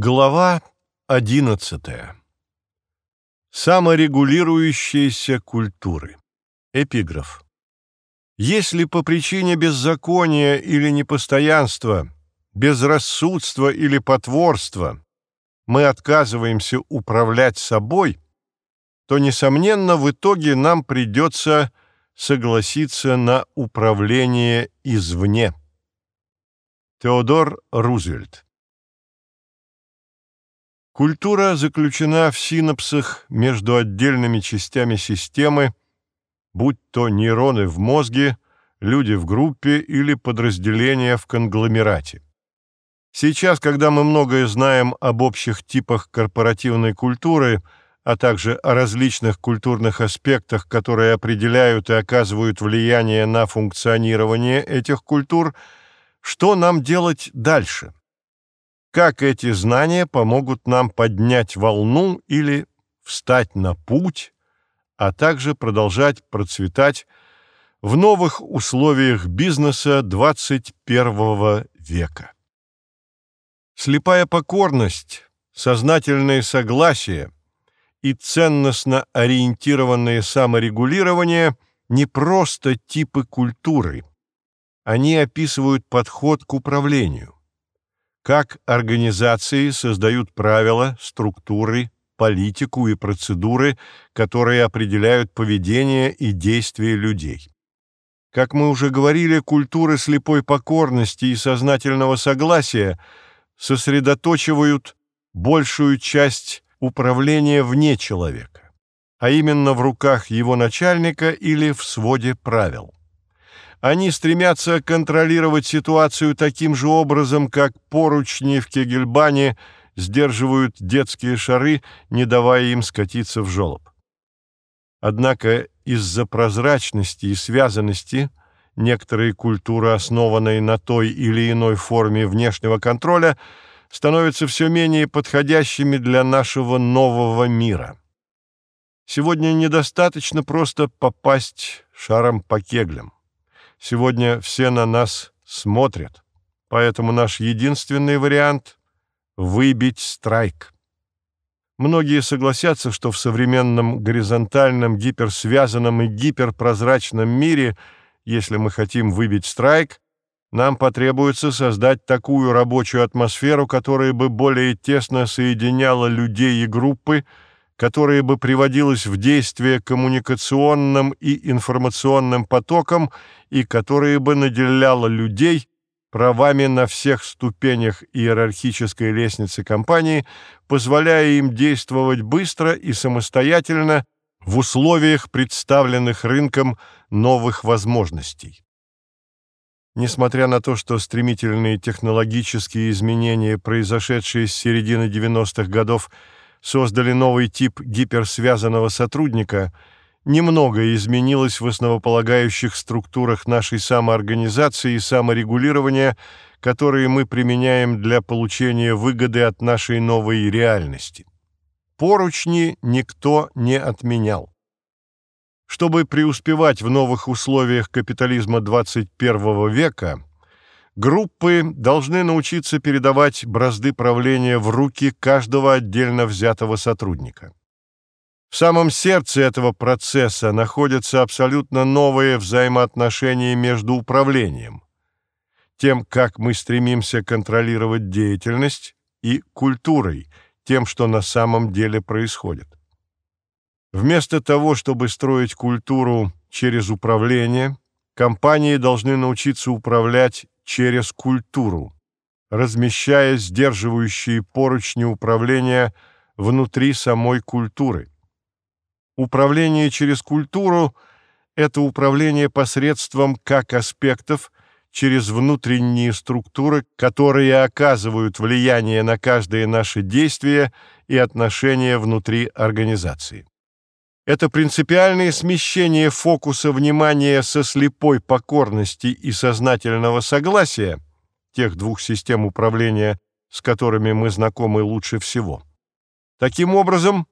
Глава одиннадцатая. Саморегулирующиеся культуры. Эпиграф. Если по причине беззакония или непостоянства, безрассудства или потворства мы отказываемся управлять собой, то, несомненно, в итоге нам придется согласиться на управление извне. Теодор Рузвельт Культура заключена в синапсах между отдельными частями системы, будь то нейроны в мозге, люди в группе или подразделения в конгломерате. Сейчас, когда мы многое знаем об общих типах корпоративной культуры, а также о различных культурных аспектах, которые определяют и оказывают влияние на функционирование этих культур, что нам делать дальше? Как эти знания помогут нам поднять волну или встать на путь, а также продолжать процветать в новых условиях бизнеса 21 века. Слепая покорность, сознательное согласие и ценностно ориентированное саморегулирование не просто типы культуры, они описывают подход к управлению как организации создают правила, структуры, политику и процедуры, которые определяют поведение и действия людей. Как мы уже говорили, культуры слепой покорности и сознательного согласия сосредоточивают большую часть управления вне человека, а именно в руках его начальника или в своде правил. Они стремятся контролировать ситуацию таким же образом, как поручни в Кегельбане сдерживают детские шары, не давая им скатиться в жолоб. Однако из-за прозрачности и связанности некоторые культуры, основанные на той или иной форме внешнего контроля, становятся все менее подходящими для нашего нового мира. Сегодня недостаточно просто попасть шаром по кеглям. Сегодня все на нас смотрят, поэтому наш единственный вариант — выбить страйк. Многие согласятся, что в современном горизонтальном, гиперсвязанном и гиперпрозрачном мире, если мы хотим выбить страйк, нам потребуется создать такую рабочую атмосферу, которая бы более тесно соединяла людей и группы, которая бы приводилась в действие коммуникационным и информационным потоком и которая бы наделяла людей правами на всех ступенях иерархической лестницы компании, позволяя им действовать быстро и самостоятельно в условиях представленных рынком новых возможностей. Несмотря на то, что стремительные технологические изменения, произошедшие с середины 90-х годов, создали новый тип гиперсвязанного сотрудника, немного изменилось в основополагающих структурах нашей самоорганизации и саморегулирования, которые мы применяем для получения выгоды от нашей новой реальности. Поручни никто не отменял. Чтобы преуспевать в новых условиях капитализма 21 века, Группы должны научиться передавать бразды правления в руки каждого отдельно взятого сотрудника. В самом сердце этого процесса находятся абсолютно новые взаимоотношения между управлением, тем, как мы стремимся контролировать деятельность, и культурой, тем, что на самом деле происходит. Вместо того, чтобы строить культуру через управление, компании должны научиться управлять через культуру, размещая сдерживающие поручни управления внутри самой культуры. Управление через культуру – это управление посредством как аспектов через внутренние структуры, которые оказывают влияние на каждое наше действие и отношения внутри организации. Это принципиальное смещение фокуса внимания со слепой покорности и сознательного согласия, тех двух систем управления, с которыми мы знакомы лучше всего. Таким образом,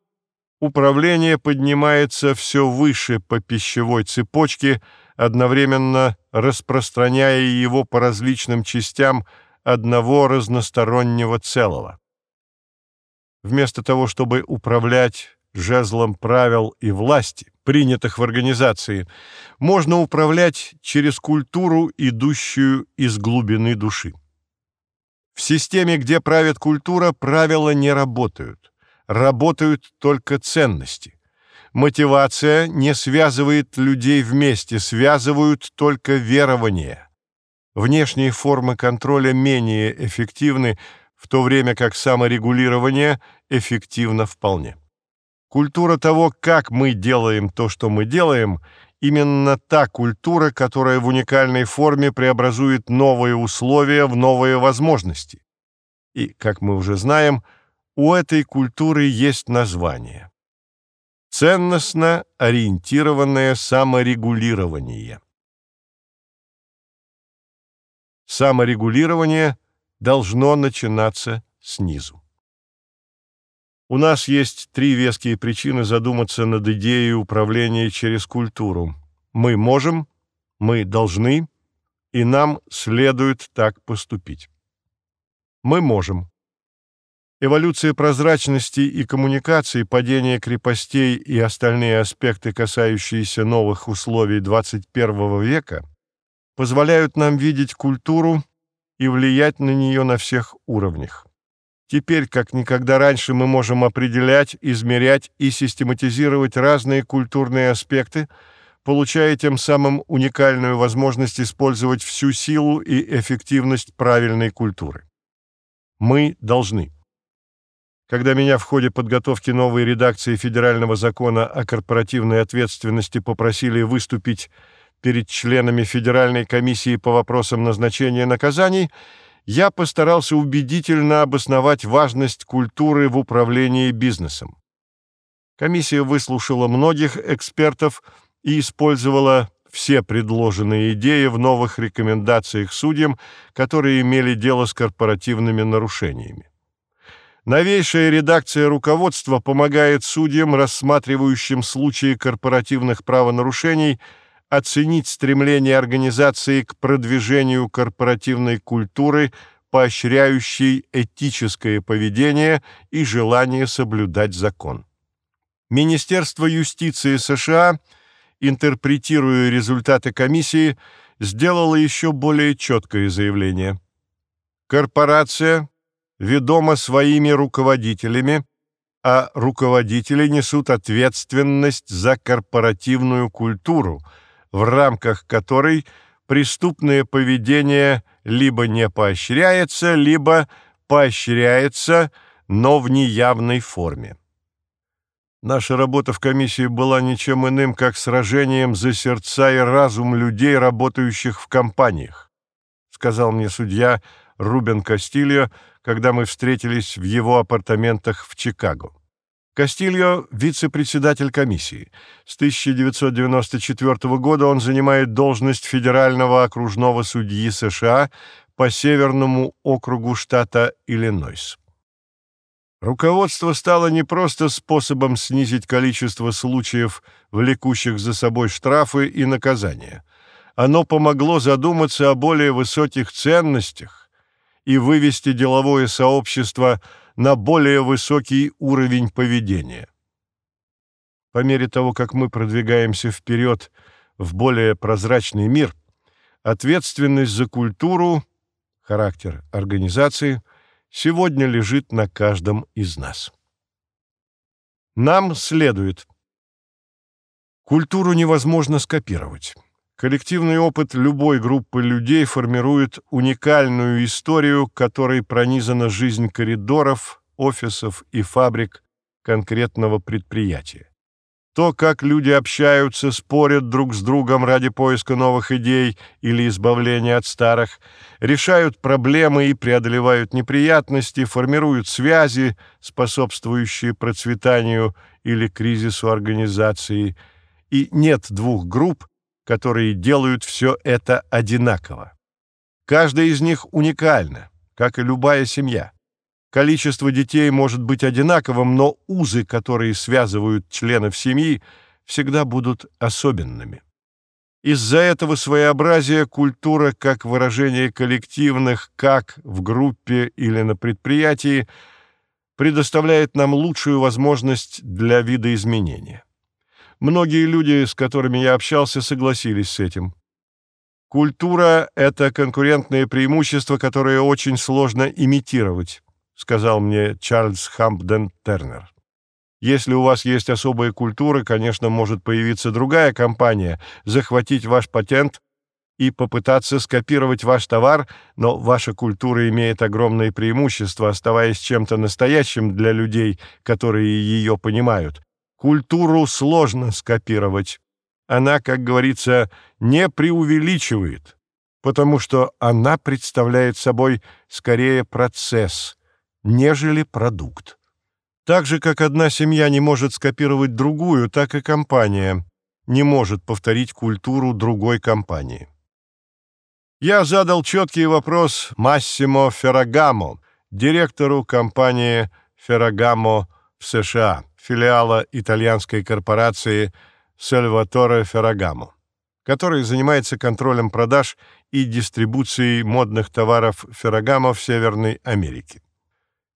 управление поднимается все выше по пищевой цепочке, одновременно распространяя его по различным частям одного разностороннего целого. вместо того, чтобы управлять жезлом правил и власти, принятых в организации, можно управлять через культуру, идущую из глубины души. В системе, где правит культура, правила не работают. Работают только ценности. Мотивация не связывает людей вместе, связывают только верования. Внешние формы контроля менее эффективны, в то время как саморегулирование эффективно вполне. Культура того, как мы делаем то, что мы делаем, именно та культура, которая в уникальной форме преобразует новые условия в новые возможности. И, как мы уже знаем, у этой культуры есть название. Ценностно ориентированное саморегулирование. Саморегулирование должно начинаться снизу. У нас есть три веские причины задуматься над идеей управления через культуру. Мы можем, мы должны, и нам следует так поступить. Мы можем. Эволюция прозрачности и коммуникации, падение крепостей и остальные аспекты, касающиеся новых условий 21 века, позволяют нам видеть культуру и влиять на нее на всех уровнях. Теперь, как никогда раньше, мы можем определять, измерять и систематизировать разные культурные аспекты, получая тем самым уникальную возможность использовать всю силу и эффективность правильной культуры. Мы должны. Когда меня в ходе подготовки новой редакции Федерального закона о корпоративной ответственности попросили выступить перед членами Федеральной комиссии по вопросам назначения наказаний – я постарался убедительно обосновать важность культуры в управлении бизнесом. Комиссия выслушала многих экспертов и использовала все предложенные идеи в новых рекомендациях судьям, которые имели дело с корпоративными нарушениями. Новейшая редакция руководства помогает судьям, рассматривающим случаи корпоративных правонарушений, оценить стремление организации к продвижению корпоративной культуры, поощряющей этическое поведение и желание соблюдать закон. Министерство юстиции США, интерпретируя результаты комиссии, сделало еще более четкое заявление. Корпорация ведома своими руководителями, а руководители несут ответственность за корпоративную культуру – в рамках которой преступное поведение либо не поощряется, либо поощряется, но в неявной форме. Наша работа в комиссии была ничем иным, как сражением за сердца и разум людей, работающих в компаниях, сказал мне судья Рубен Кастильо, когда мы встретились в его апартаментах в Чикаго. Кастильо – вице-председатель комиссии. С 1994 года он занимает должность федерального окружного судьи США по Северному округу штата Иллинойс. Руководство стало не просто способом снизить количество случаев, влекущих за собой штрафы и наказания. Оно помогло задуматься о более высоких ценностях и вывести деловое сообщество – на более высокий уровень поведения. По мере того, как мы продвигаемся вперед в более прозрачный мир, ответственность за культуру, характер организации сегодня лежит на каждом из нас. Нам следует. Культуру невозможно скопировать. Коллективный опыт любой группы людей формирует уникальную историю, которой пронизана жизнь коридоров, офисов и фабрик конкретного предприятия. То, как люди общаются, спорят друг с другом ради поиска новых идей или избавления от старых, решают проблемы и преодолевают неприятности, формируют связи, способствующие процветанию или кризису организации. И нет двух групп, которые делают все это одинаково. Каждая из них уникальна, как и любая семья. Количество детей может быть одинаковым, но узы, которые связывают членов семьи, всегда будут особенными. Из-за этого своеобразия культура как выражение коллективных «как» в группе или на предприятии предоставляет нам лучшую возможность для видоизменения. Многие люди, с которыми я общался, согласились с этим. «Культура — это конкурентное преимущество, которое очень сложно имитировать», сказал мне Чарльз Хампден Тернер. Если у вас есть особая культура, конечно, может появиться другая компания, захватить ваш патент и попытаться скопировать ваш товар, но ваша культура имеет огромные преимущества, оставаясь чем-то настоящим для людей, которые ее понимают. Культуру сложно скопировать. Она, как говорится, не преувеличивает, потому что она представляет собой скорее процесс, нежели продукт. Так же, как одна семья не может скопировать другую, так и компания не может повторить культуру другой компании. Я задал четкий вопрос Массимо Феррагамо, директору компании Феррагамо в США, филиала итальянской корпорации Сальваторе Феррагамо, который занимается контролем продаж и дистрибуцией модных товаров Феррагамо в Северной Америке.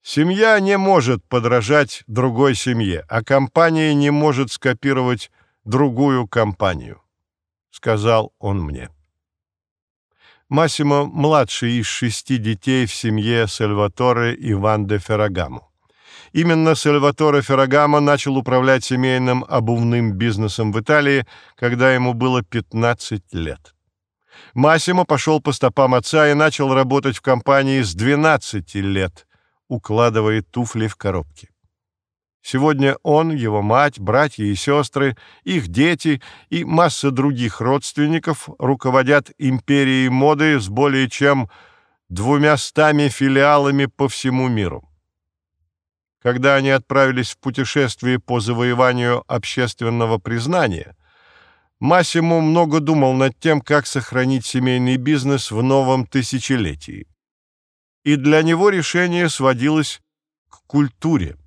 Семья не может подражать другой семье, а компания не может скопировать другую компанию, сказал он мне. Массимо младший из шести детей в семье Сальваторе и Ванде Феррагамо. Именно Сальваторе Феррагамо начал управлять семейным обувным бизнесом в Италии, когда ему было 15 лет. Массимо пошел по стопам отца и начал работать в компании с 12 лет, укладывая туфли в коробки. Сегодня он, его мать, братья и сестры, их дети и масса других родственников руководят империей моды с более чем двумястами филиалами по всему миру. Когда они отправились в путешествие по завоеванию общественного признания, Массимо много думал над тем, как сохранить семейный бизнес в новом тысячелетии. И для него решение сводилось к культуре.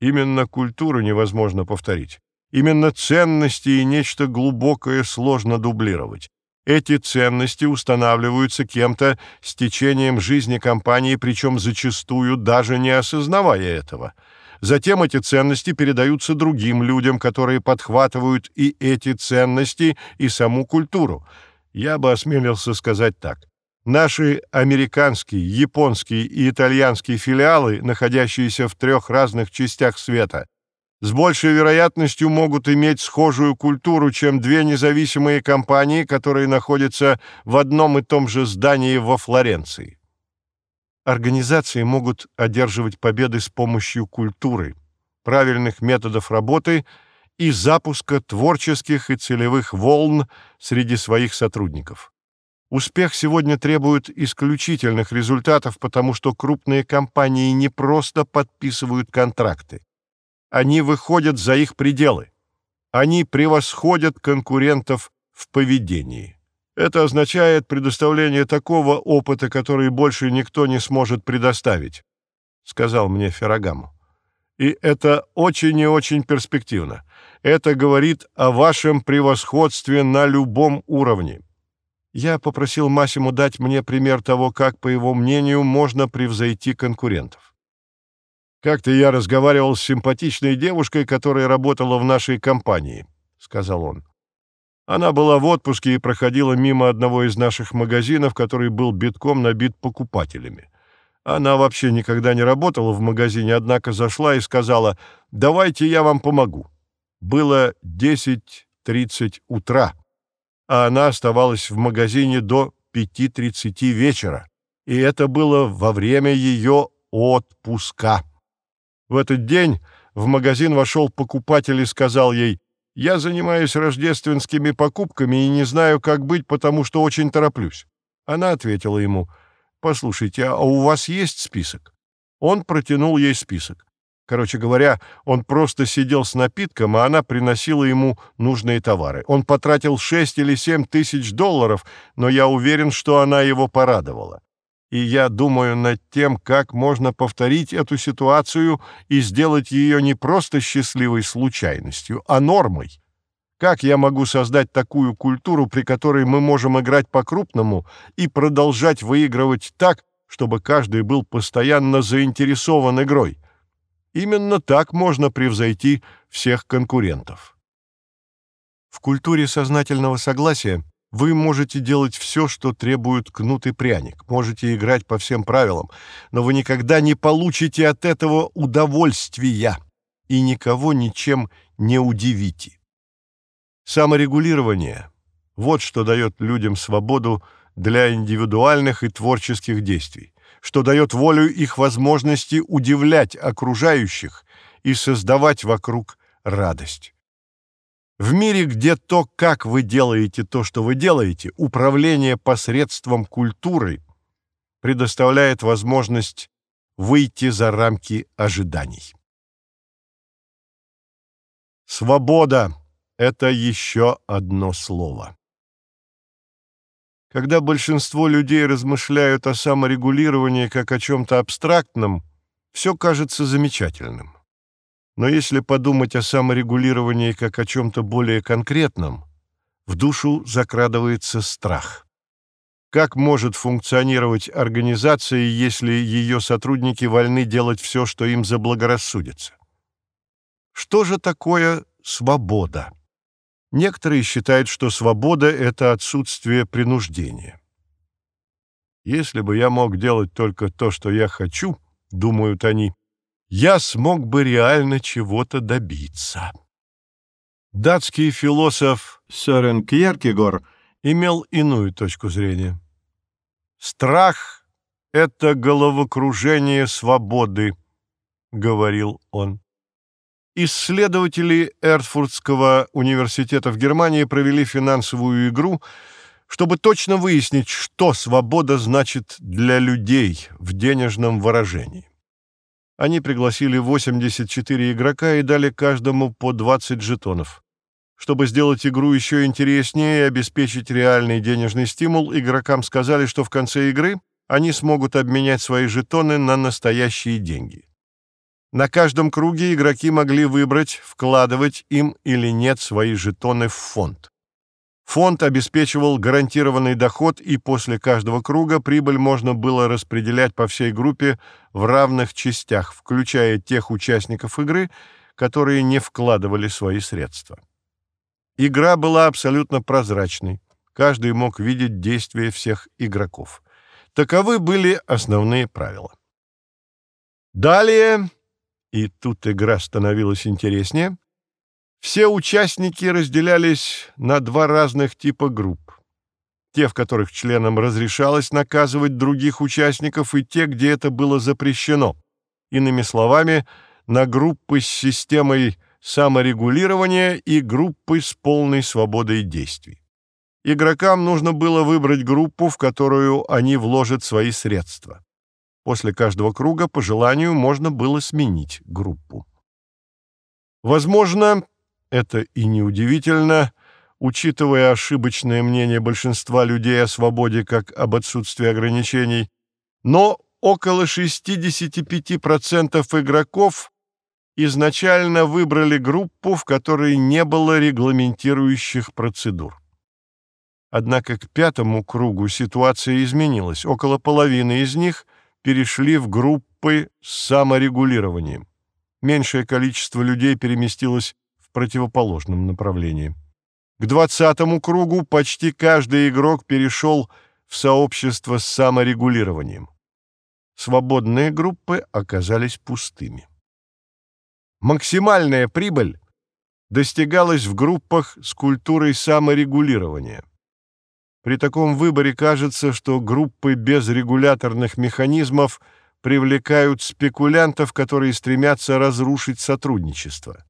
Именно культуру невозможно повторить. Именно ценности и нечто глубокое сложно дублировать. Эти ценности устанавливаются кем-то с течением жизни компании, причем зачастую даже не осознавая этого. Затем эти ценности передаются другим людям, которые подхватывают и эти ценности, и саму культуру. Я бы осмелился сказать так. Наши американские, японские и итальянские филиалы, находящиеся в трех разных частях света, с большей вероятностью могут иметь схожую культуру, чем две независимые компании, которые находятся в одном и том же здании во Флоренции. Организации могут одерживать победы с помощью культуры, правильных методов работы и запуска творческих и целевых волн среди своих сотрудников. Успех сегодня требует исключительных результатов, потому что крупные компании не просто подписывают контракты. Они выходят за их пределы. Они превосходят конкурентов в поведении. Это означает предоставление такого опыта, который больше никто не сможет предоставить, сказал мне Феррагаму. И это очень и очень перспективно. Это говорит о вашем превосходстве на любом уровне. Я попросил Массиму дать мне пример того, как, по его мнению, можно превзойти конкурентов. «Как-то я разговаривал с симпатичной девушкой, которая работала в нашей компании», — сказал он. Она была в отпуске и проходила мимо одного из наших магазинов, который был битком набит покупателями. Она вообще никогда не работала в магазине, однако зашла и сказала «давайте я вам помогу». Было 10.30 утра а она оставалась в магазине до 5.30 вечера, и это было во время ее отпуска. В этот день в магазин вошел покупатель и сказал ей, «Я занимаюсь рождественскими покупками и не знаю, как быть, потому что очень тороплюсь». Она ответила ему, «Послушайте, а у вас есть список?» Он протянул ей список. Короче говоря, он просто сидел с напитком, а она приносила ему нужные товары. Он потратил 6 или 7 тысяч долларов, но я уверен, что она его порадовала. И я думаю над тем, как можно повторить эту ситуацию и сделать ее не просто счастливой случайностью, а нормой. Как я могу создать такую культуру, при которой мы можем играть по-крупному и продолжать выигрывать так, чтобы каждый был постоянно заинтересован игрой. Именно так можно превзойти всех конкурентов. В культуре сознательного согласия вы можете делать все, что требует кнут и пряник, можете играть по всем правилам, но вы никогда не получите от этого удовольствия и никого ничем не удивите. Саморегулирование – вот что дает людям свободу для индивидуальных и творческих действий, что дает волю их возможности удивлять окружающих и создавать вокруг радость. В мире, где то, как вы делаете то, что вы делаете, управление посредством культуры предоставляет возможность выйти за рамки ожиданий. Свобода — это еще одно слово. Когда большинство людей размышляют о саморегулировании как о чем-то абстрактном, все кажется замечательным. Но если подумать о саморегулировании как о чем-то более конкретном, в душу закрадывается страх. Как может функционировать организация, если ее сотрудники вольны делать все, что им заблагорассудится? Что же такое свобода? Некоторые считают, что свобода — это отсутствие принуждения. Если бы я мог делать только то, что я хочу, думают они, я смог бы реально чего-то добиться. Датский философ Сёрен Кьеркегор имел иную точку зрения. «Страх — это головокружение свободы», — говорил он. Исследователи Эрфуртского университета в Германии провели финансовую игру, чтобы точно выяснить, что свобода значит для людей в денежном выражении. Они пригласили 84 игрока и дали каждому по 20 жетонов. Чтобы сделать игру еще интереснее и обеспечить реальный денежный стимул, игрокам сказали, что в конце игры они смогут обменять свои жетоны на настоящие деньги. На каждом круге игроки могли выбрать, вкладывать им или нет свои жетоны в фонд. Фонд обеспечивал гарантированный доход, и после каждого круга прибыль можно было распределять по всей группе в равных частях, включая тех участников игры, которые не вкладывали свои средства. Игра была абсолютно прозрачной. Каждый мог видеть действия всех игроков. Таковы были основные правила. Далее, и тут игра становилась интереснее, все участники разделялись на два разных типа групп. Те, в которых членам разрешалось наказывать других участников, и те, где это было запрещено. Иными словами, на группы с системой саморегулирования и группы с полной свободой действий. Игрокам нужно было выбрать группу, в которую они вложат свои средства. После каждого круга по желанию можно было сменить группу. Возможно, это и неудивительно, учитывая ошибочное мнение большинства людей о свободе как об отсутствии ограничений, но около 65% игроков изначально выбрали группу, в которой не было регламентирующих процедур. Однако к пятому кругу ситуация изменилась. Около половины из них перешли в группы с саморегулированием. Меньшее количество людей переместилось противоположном направлении. К двадцатому кругу почти каждый игрок перешел в сообщество с саморегулированием. Свободные группы оказались пустыми. Максимальная прибыль достигалась в группах с культурой саморегулирования. При таком выборе кажется, что группы без регуляторных механизмов привлекают спекулянтов, которые стремятся разрушить сотрудничество.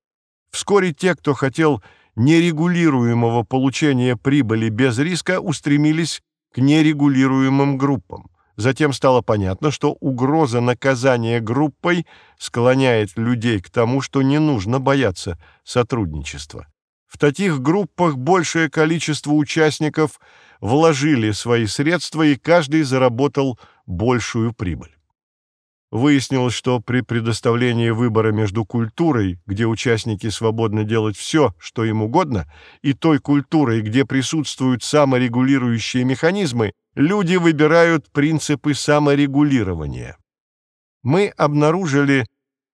Вскоре те, кто хотел нерегулируемого получения прибыли без риска, устремились к нерегулируемым группам. Затем стало понятно, что угроза наказания группой склоняет людей к тому, что не нужно бояться сотрудничества. В таких группах большее количество участников вложили свои средства, и каждый заработал большую прибыль. Выяснилось, что при предоставлении выбора между культурой, где участники свободны делать все, что им угодно, и той культурой, где присутствуют саморегулирующие механизмы, люди выбирают принципы саморегулирования. Мы обнаружили,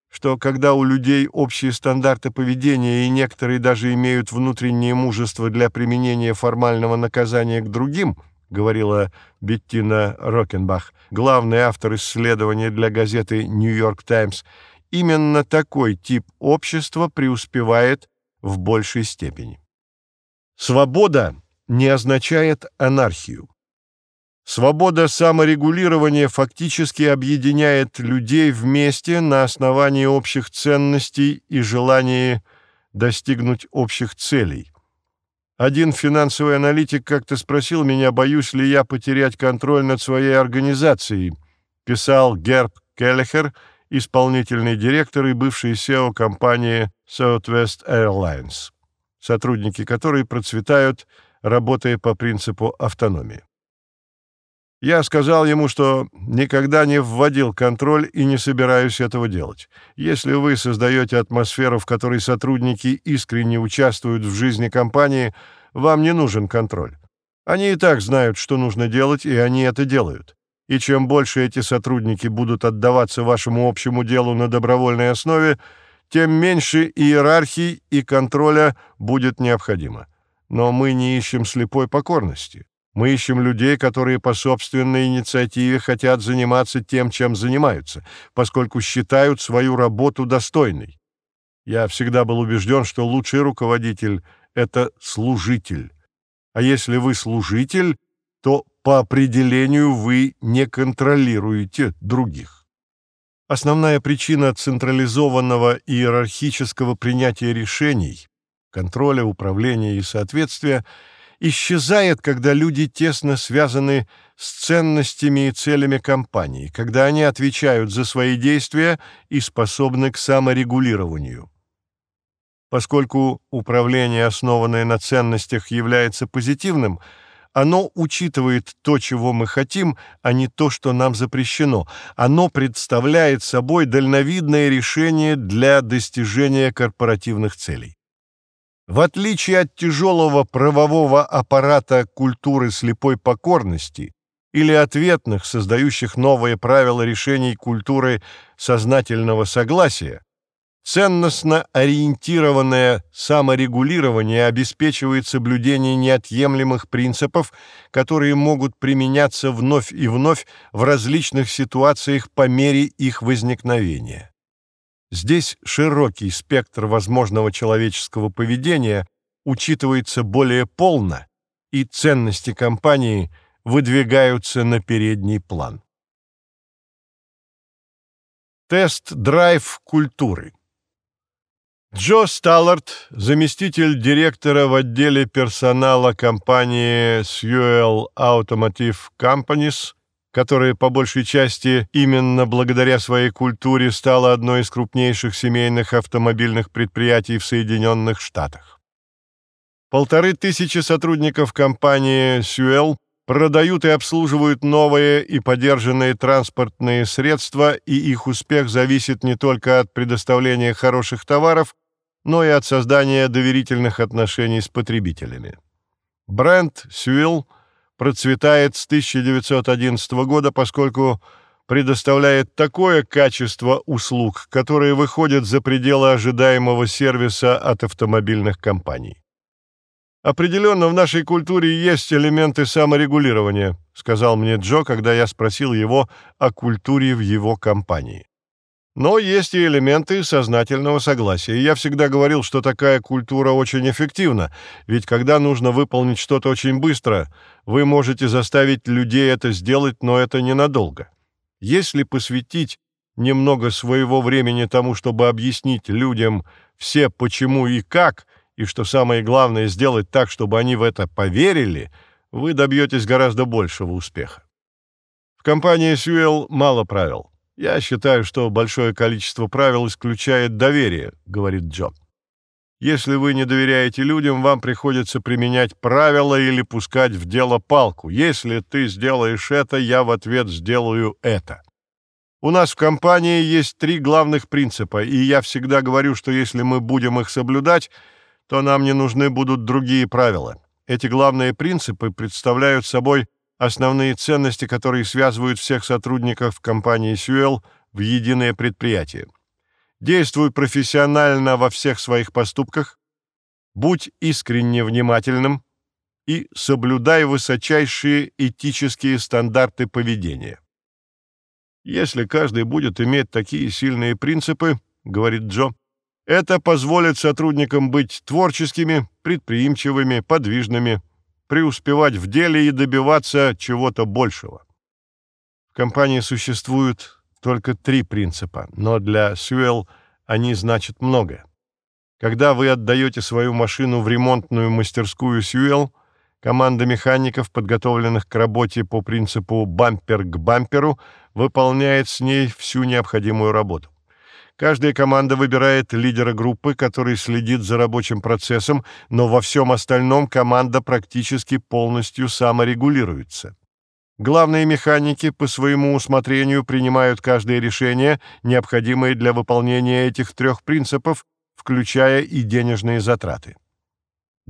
что когда у людей общие стандарты поведения и некоторые даже имеют внутреннее мужество для применения формального наказания к другим – говорила Беттина Рокенбах, главный автор исследования для газеты «Нью-Йорк Таймс», именно такой тип общества преуспевает в большей степени. Свобода не означает анархию. Свобода саморегулирования фактически объединяет людей вместе на основании общих ценностей и желания достигнуть общих целей – один финансовый аналитик как-то спросил меня, боюсь ли я потерять контроль над своей организацией, писал Герб Келлихер, исполнительный директор и бывший SEO компании Southwest Airlines, сотрудники которой процветают, работая по принципу автономии. Я сказал ему, что никогда не вводил контроль и не собираюсь этого делать. Если вы создаете атмосферу, в которой сотрудники искренне участвуют в жизни компании, вам не нужен контроль. Они и так знают, что нужно делать, и они это делают. И чем больше эти сотрудники будут отдаваться вашему общему делу на добровольной основе, тем меньше иерархии и контроля будет необходимо. Но мы не ищем слепой покорности. Мы ищем людей, которые по собственной инициативе хотят заниматься тем, чем занимаются, поскольку считают свою работу достойной. Я всегда был убежден, что лучший руководитель — это служитель. А если вы служитель, то по определению вы не контролируете других. Основная причина централизованного иерархического принятия решений, контроля, управления и соответствия — исчезает, когда люди тесно связаны с ценностями и целями компании, когда они отвечают за свои действия и способны к саморегулированию. Поскольку управление, основанное на ценностях, является позитивным, оно учитывает то, чего мы хотим, а не то, что нам запрещено. Оно представляет собой дальновидное решение для достижения корпоративных целей. В отличие от тяжелого правового аппарата культуры слепой покорности или ответных, создающих новые правила решений культуры сознательного согласия, ценностно ориентированное саморегулирование обеспечивает соблюдение неотъемлемых принципов, которые могут применяться вновь и вновь в различных ситуациях по мере их возникновения. Здесь широкий спектр возможного человеческого поведения учитывается более полно, и ценности компании выдвигаются на передний план. Тест-драйв культуры Джо Сталлард, заместитель директора в отделе персонала компании Sewell Automotive Companies, которая по большей части именно благодаря своей культуре стала одной из крупнейших семейных автомобильных предприятий в Соединенных Штатах. Полторы тысячи сотрудников компании «Сюэл» продают и обслуживают новые и подержанные транспортные средства, и их успех зависит не только от предоставления хороших товаров, но и от создания доверительных отношений с потребителями. Бренд «Сюэл» процветает с 1911 года, поскольку предоставляет такое качество услуг, которые выходят за пределы ожидаемого сервиса от автомобильных компаний. «Определенно в нашей культуре есть элементы саморегулирования», сказал мне Джо, когда я спросил его о культуре в его компании. Но есть и элементы сознательного согласия. И я всегда говорил, что такая культура очень эффективна, ведь когда нужно выполнить что-то очень быстро, вы можете заставить людей это сделать, но это ненадолго. Если посвятить немного своего времени тому, чтобы объяснить людям все почему и как, и что самое главное сделать так, чтобы они в это поверили, вы добьетесь гораздо большего успеха. В компании Сьюэлл мало правил. «Я считаю, что большое количество правил исключает доверие», — говорит Джо. «Если вы не доверяете людям, вам приходится применять правила или пускать в дело палку. Если ты сделаешь это, я в ответ сделаю это». У нас в компании есть три главных принципа, и я всегда говорю, что если мы будем их соблюдать, то нам не нужны будут другие правила. Эти главные принципы представляют собой основные ценности, которые связывают всех сотрудников компании Сюэл в единое предприятие. Действуй профессионально во всех своих поступках, будь искренне внимательным и соблюдай высочайшие этические стандарты поведения. Если каждый будет иметь такие сильные принципы, говорит Джо, это позволит сотрудникам быть творческими, предприимчивыми, подвижными, преуспевать в деле и добиваться чего-то большего. В компании существуют только три принципа, но для Сюэлл они значат многое. Когда вы отдаете свою машину в ремонтную мастерскую Сюэлл, команда механиков, подготовленных к работе по принципу «бампер к бамперу», выполняет с ней всю необходимую работу. Каждая команда выбирает лидера группы, который следит за рабочим процессом, но во всем остальном команда практически полностью саморегулируется. Главные механики по своему усмотрению принимают каждое решение, необходимое для выполнения этих трех принципов, включая и денежные затраты.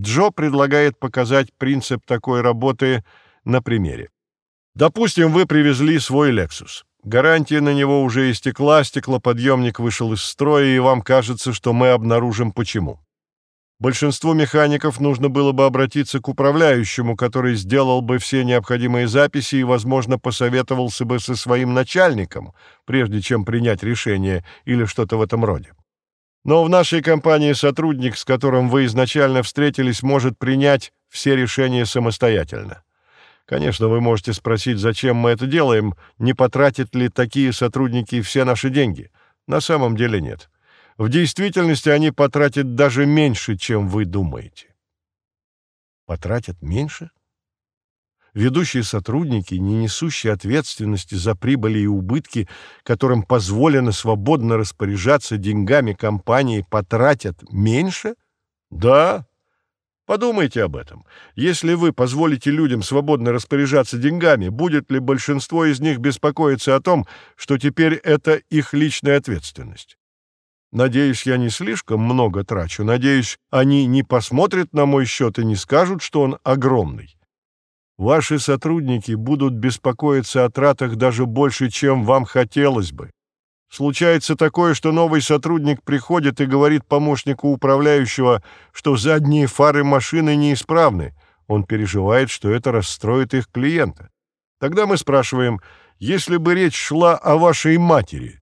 Джо предлагает показать принцип такой работы на примере. Допустим, вы привезли свой Lexus. Гарантия на него уже истекла, стеклоподъемник вышел из строя, и вам кажется, что мы обнаружим почему. Большинству механиков нужно было бы обратиться к управляющему, который сделал бы все необходимые записи и, возможно, посоветовался бы со своим начальником, прежде чем принять решение или что-то в этом роде. Но в нашей компании сотрудник, с которым вы изначально встретились, может принять все решения самостоятельно. Конечно, вы можете спросить, зачем мы это делаем, не потратят ли такие сотрудники все наши деньги. На самом деле нет. В действительности они потратят даже меньше, чем вы думаете. Потратят меньше? Ведущие сотрудники, не несущие ответственности за прибыли и убытки, которым позволено свободно распоряжаться деньгами компании, потратят меньше? Да, Подумайте об этом. Если вы позволите людям свободно распоряжаться деньгами, будет ли большинство из них беспокоиться о том, что теперь это их личная ответственность? Надеюсь, я не слишком много трачу. Надеюсь, они не посмотрят на мой счет и не скажут, что он огромный. Ваши сотрудники будут беспокоиться о тратах даже больше, чем вам хотелось бы. Случается такое, что новый сотрудник приходит и говорит помощнику управляющего, что задние фары машины неисправны. Он переживает, что это расстроит их клиента. Тогда мы спрашиваем, если бы речь шла о вашей матери,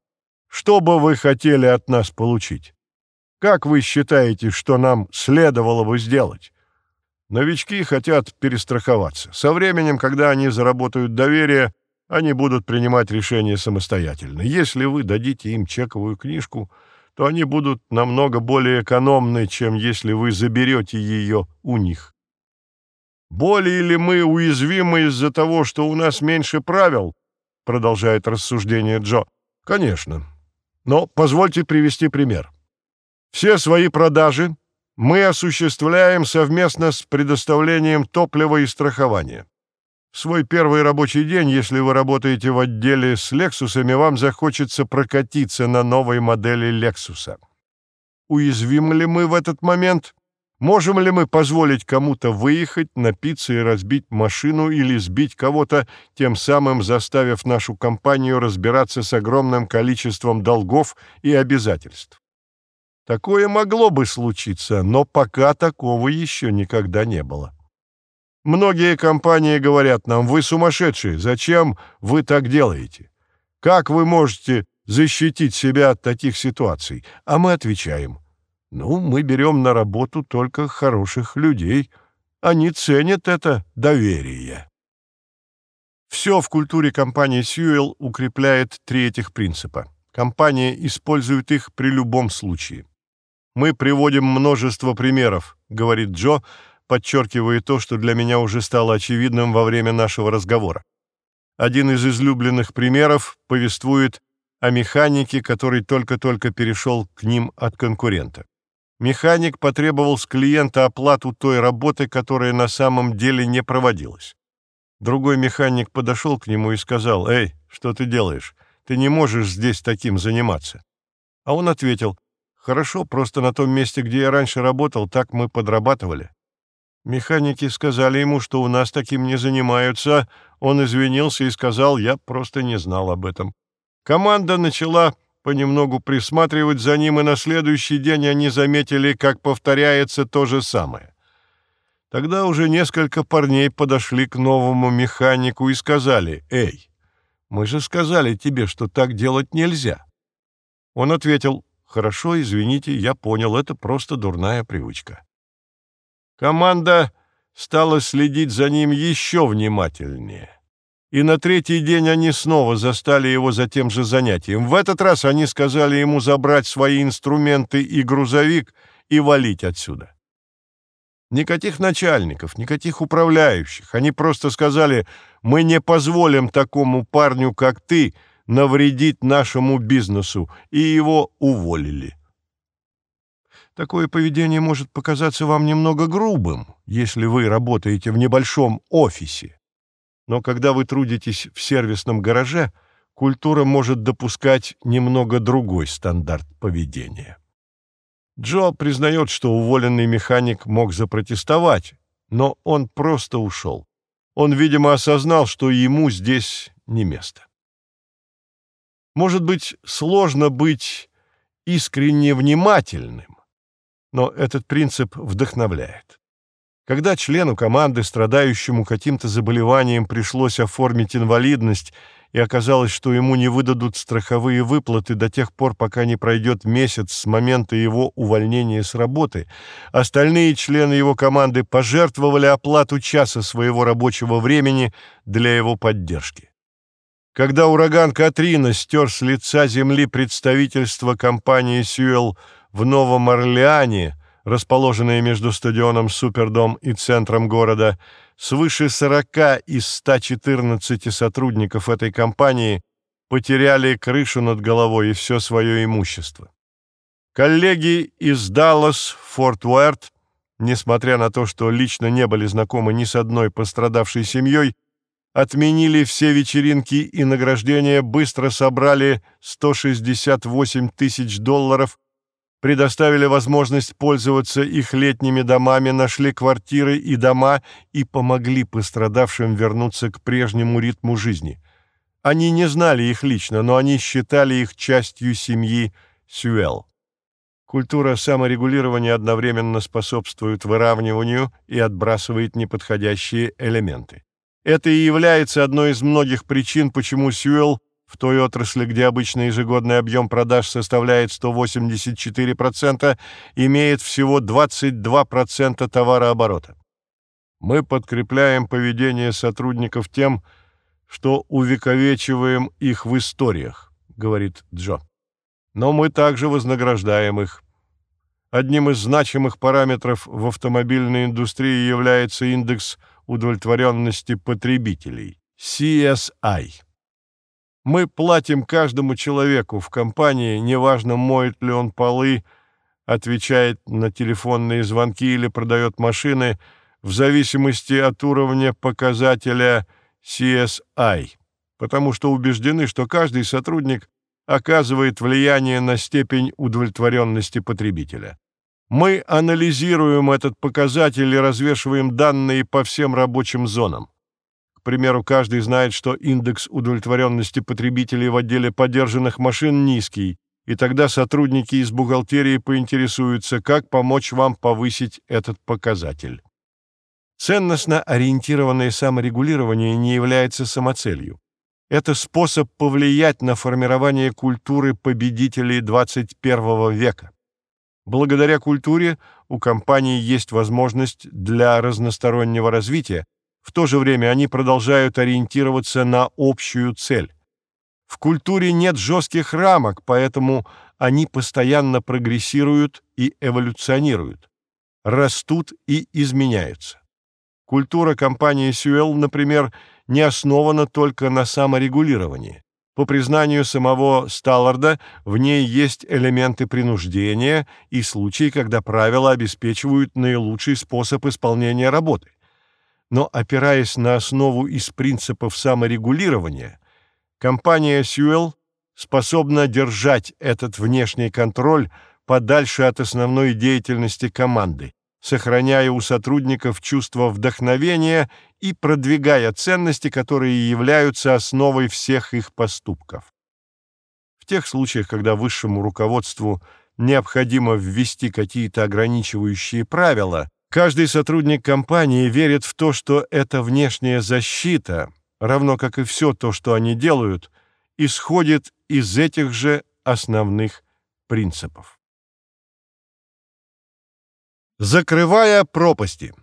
что бы вы хотели от нас получить? Как вы считаете, что нам следовало бы сделать? Новички хотят перестраховаться. Со временем, когда они заработают доверие, они будут принимать решения самостоятельно. Если вы дадите им чековую книжку, то они будут намного более экономны, чем если вы заберете ее у них. Более ли мы уязвимы из-за того, что у нас меньше правил? Продолжает рассуждение Джо. Конечно. Но позвольте привести пример. Все свои продажи мы осуществляем совместно с предоставлением топлива и страхования свой первый рабочий день, если вы работаете в отделе с «Лексусами», вам захочется прокатиться на новой модели «Лексуса». Уязвимы ли мы в этот момент? Можем ли мы позволить кому-то выехать, напиться и разбить машину или сбить кого-то, тем самым заставив нашу компанию разбираться с огромным количеством долгов и обязательств? Такое могло бы случиться, но пока такого еще никогда не было. Многие компании говорят нам, вы сумасшедшие, зачем вы так делаете? Как вы можете защитить себя от таких ситуаций? А мы отвечаем, ну, мы берем на работу только хороших людей. Они ценят это доверие. Все в культуре компании Сьюэлл укрепляет три этих принципа. Компания использует их при любом случае. Мы приводим множество примеров, говорит Джо, подчеркивая то, что для меня уже стало очевидным во время нашего разговора. Один из излюбленных примеров повествует о механике, который только-только перешел к ним от конкурента. Механик потребовал с клиента оплату той работы, которая на самом деле не проводилась. Другой механик подошел к нему и сказал, «Эй, что ты делаешь? Ты не можешь здесь таким заниматься». А он ответил, «Хорошо, просто на том месте, где я раньше работал, так мы подрабатывали». Механики сказали ему, что у нас таким не занимаются. Он извинился и сказал, я просто не знал об этом. Команда начала понемногу присматривать за ним, и на следующий день они заметили, как повторяется то же самое. Тогда уже несколько парней подошли к новому механику и сказали, «Эй, мы же сказали тебе, что так делать нельзя». Он ответил, «Хорошо, извините, я понял, это просто дурная привычка». Команда стала следить за ним еще внимательнее. И на третий день они снова застали его за тем же занятием. В этот раз они сказали ему забрать свои инструменты и грузовик и валить отсюда. Никаких начальников, никаких управляющих. Они просто сказали, мы не позволим такому парню, как ты, навредить нашему бизнесу, и его уволили. Такое поведение может показаться вам немного грубым, если вы работаете в небольшом офисе. Но когда вы трудитесь в сервисном гараже, культура может допускать немного другой стандарт поведения. Джо признает, что уволенный механик мог запротестовать, но он просто ушел. Он, видимо, осознал, что ему здесь не место. Может быть, сложно быть искренне внимательным, но этот принцип вдохновляет. Когда члену команды, страдающему каким-то заболеванием, пришлось оформить инвалидность, и оказалось, что ему не выдадут страховые выплаты до тех пор, пока не пройдет месяц с момента его увольнения с работы, остальные члены его команды пожертвовали оплату часа своего рабочего времени для его поддержки. Когда ураган Катрина стер с лица земли представительство компании «Сюэлл» в Новом Орлеане, расположенные между стадионом «Супердом» и центром города, свыше 40 из 114 сотрудников этой компании потеряли крышу над головой и все свое имущество. Коллеги из Даллас, Форт Уэрт, несмотря на то, что лично не были знакомы ни с одной пострадавшей семьей, отменили все вечеринки и награждения, быстро собрали 168 тысяч долларов предоставили возможность пользоваться их летними домами, нашли квартиры и дома и помогли пострадавшим вернуться к прежнему ритму жизни. Они не знали их лично, но они считали их частью семьи Сюэлл. Культура саморегулирования одновременно способствует выравниванию и отбрасывает неподходящие элементы. Это и является одной из многих причин, почему Сюэлл в той отрасли, где обычно ежегодный объем продаж составляет 184%, имеет всего 22% товарооборота. Мы подкрепляем поведение сотрудников тем, что увековечиваем их в историях, говорит Джо. Но мы также вознаграждаем их. Одним из значимых параметров в автомобильной индустрии является индекс удовлетворенности потребителей – CSI. Мы платим каждому человеку в компании, неважно, моет ли он полы, отвечает на телефонные звонки или продает машины, в зависимости от уровня показателя CSI, потому что убеждены, что каждый сотрудник оказывает влияние на степень удовлетворенности потребителя. Мы анализируем этот показатель и развешиваем данные по всем рабочим зонам примеру, каждый знает, что индекс удовлетворенности потребителей в отделе подержанных машин низкий, и тогда сотрудники из бухгалтерии поинтересуются, как помочь вам повысить этот показатель. Ценностно ориентированное саморегулирование не является самоцелью. Это способ повлиять на формирование культуры победителей 21 века. Благодаря культуре у компании есть возможность для разностороннего развития, в то же время они продолжают ориентироваться на общую цель. В культуре нет жестких рамок, поэтому они постоянно прогрессируют и эволюционируют, растут и изменяются. Культура компании Сюэлл, например, не основана только на саморегулировании. По признанию самого Сталларда, в ней есть элементы принуждения и случаи, когда правила обеспечивают наилучший способ исполнения работы но опираясь на основу из принципов саморегулирования, компания Сюэлл способна держать этот внешний контроль подальше от основной деятельности команды, сохраняя у сотрудников чувство вдохновения и продвигая ценности, которые являются основой всех их поступков. В тех случаях, когда высшему руководству необходимо ввести какие-то ограничивающие правила, каждый сотрудник компании верит в то, что эта внешняя защита, равно как и все то, что они делают, исходит из этих же основных принципов. Закрывая пропасти.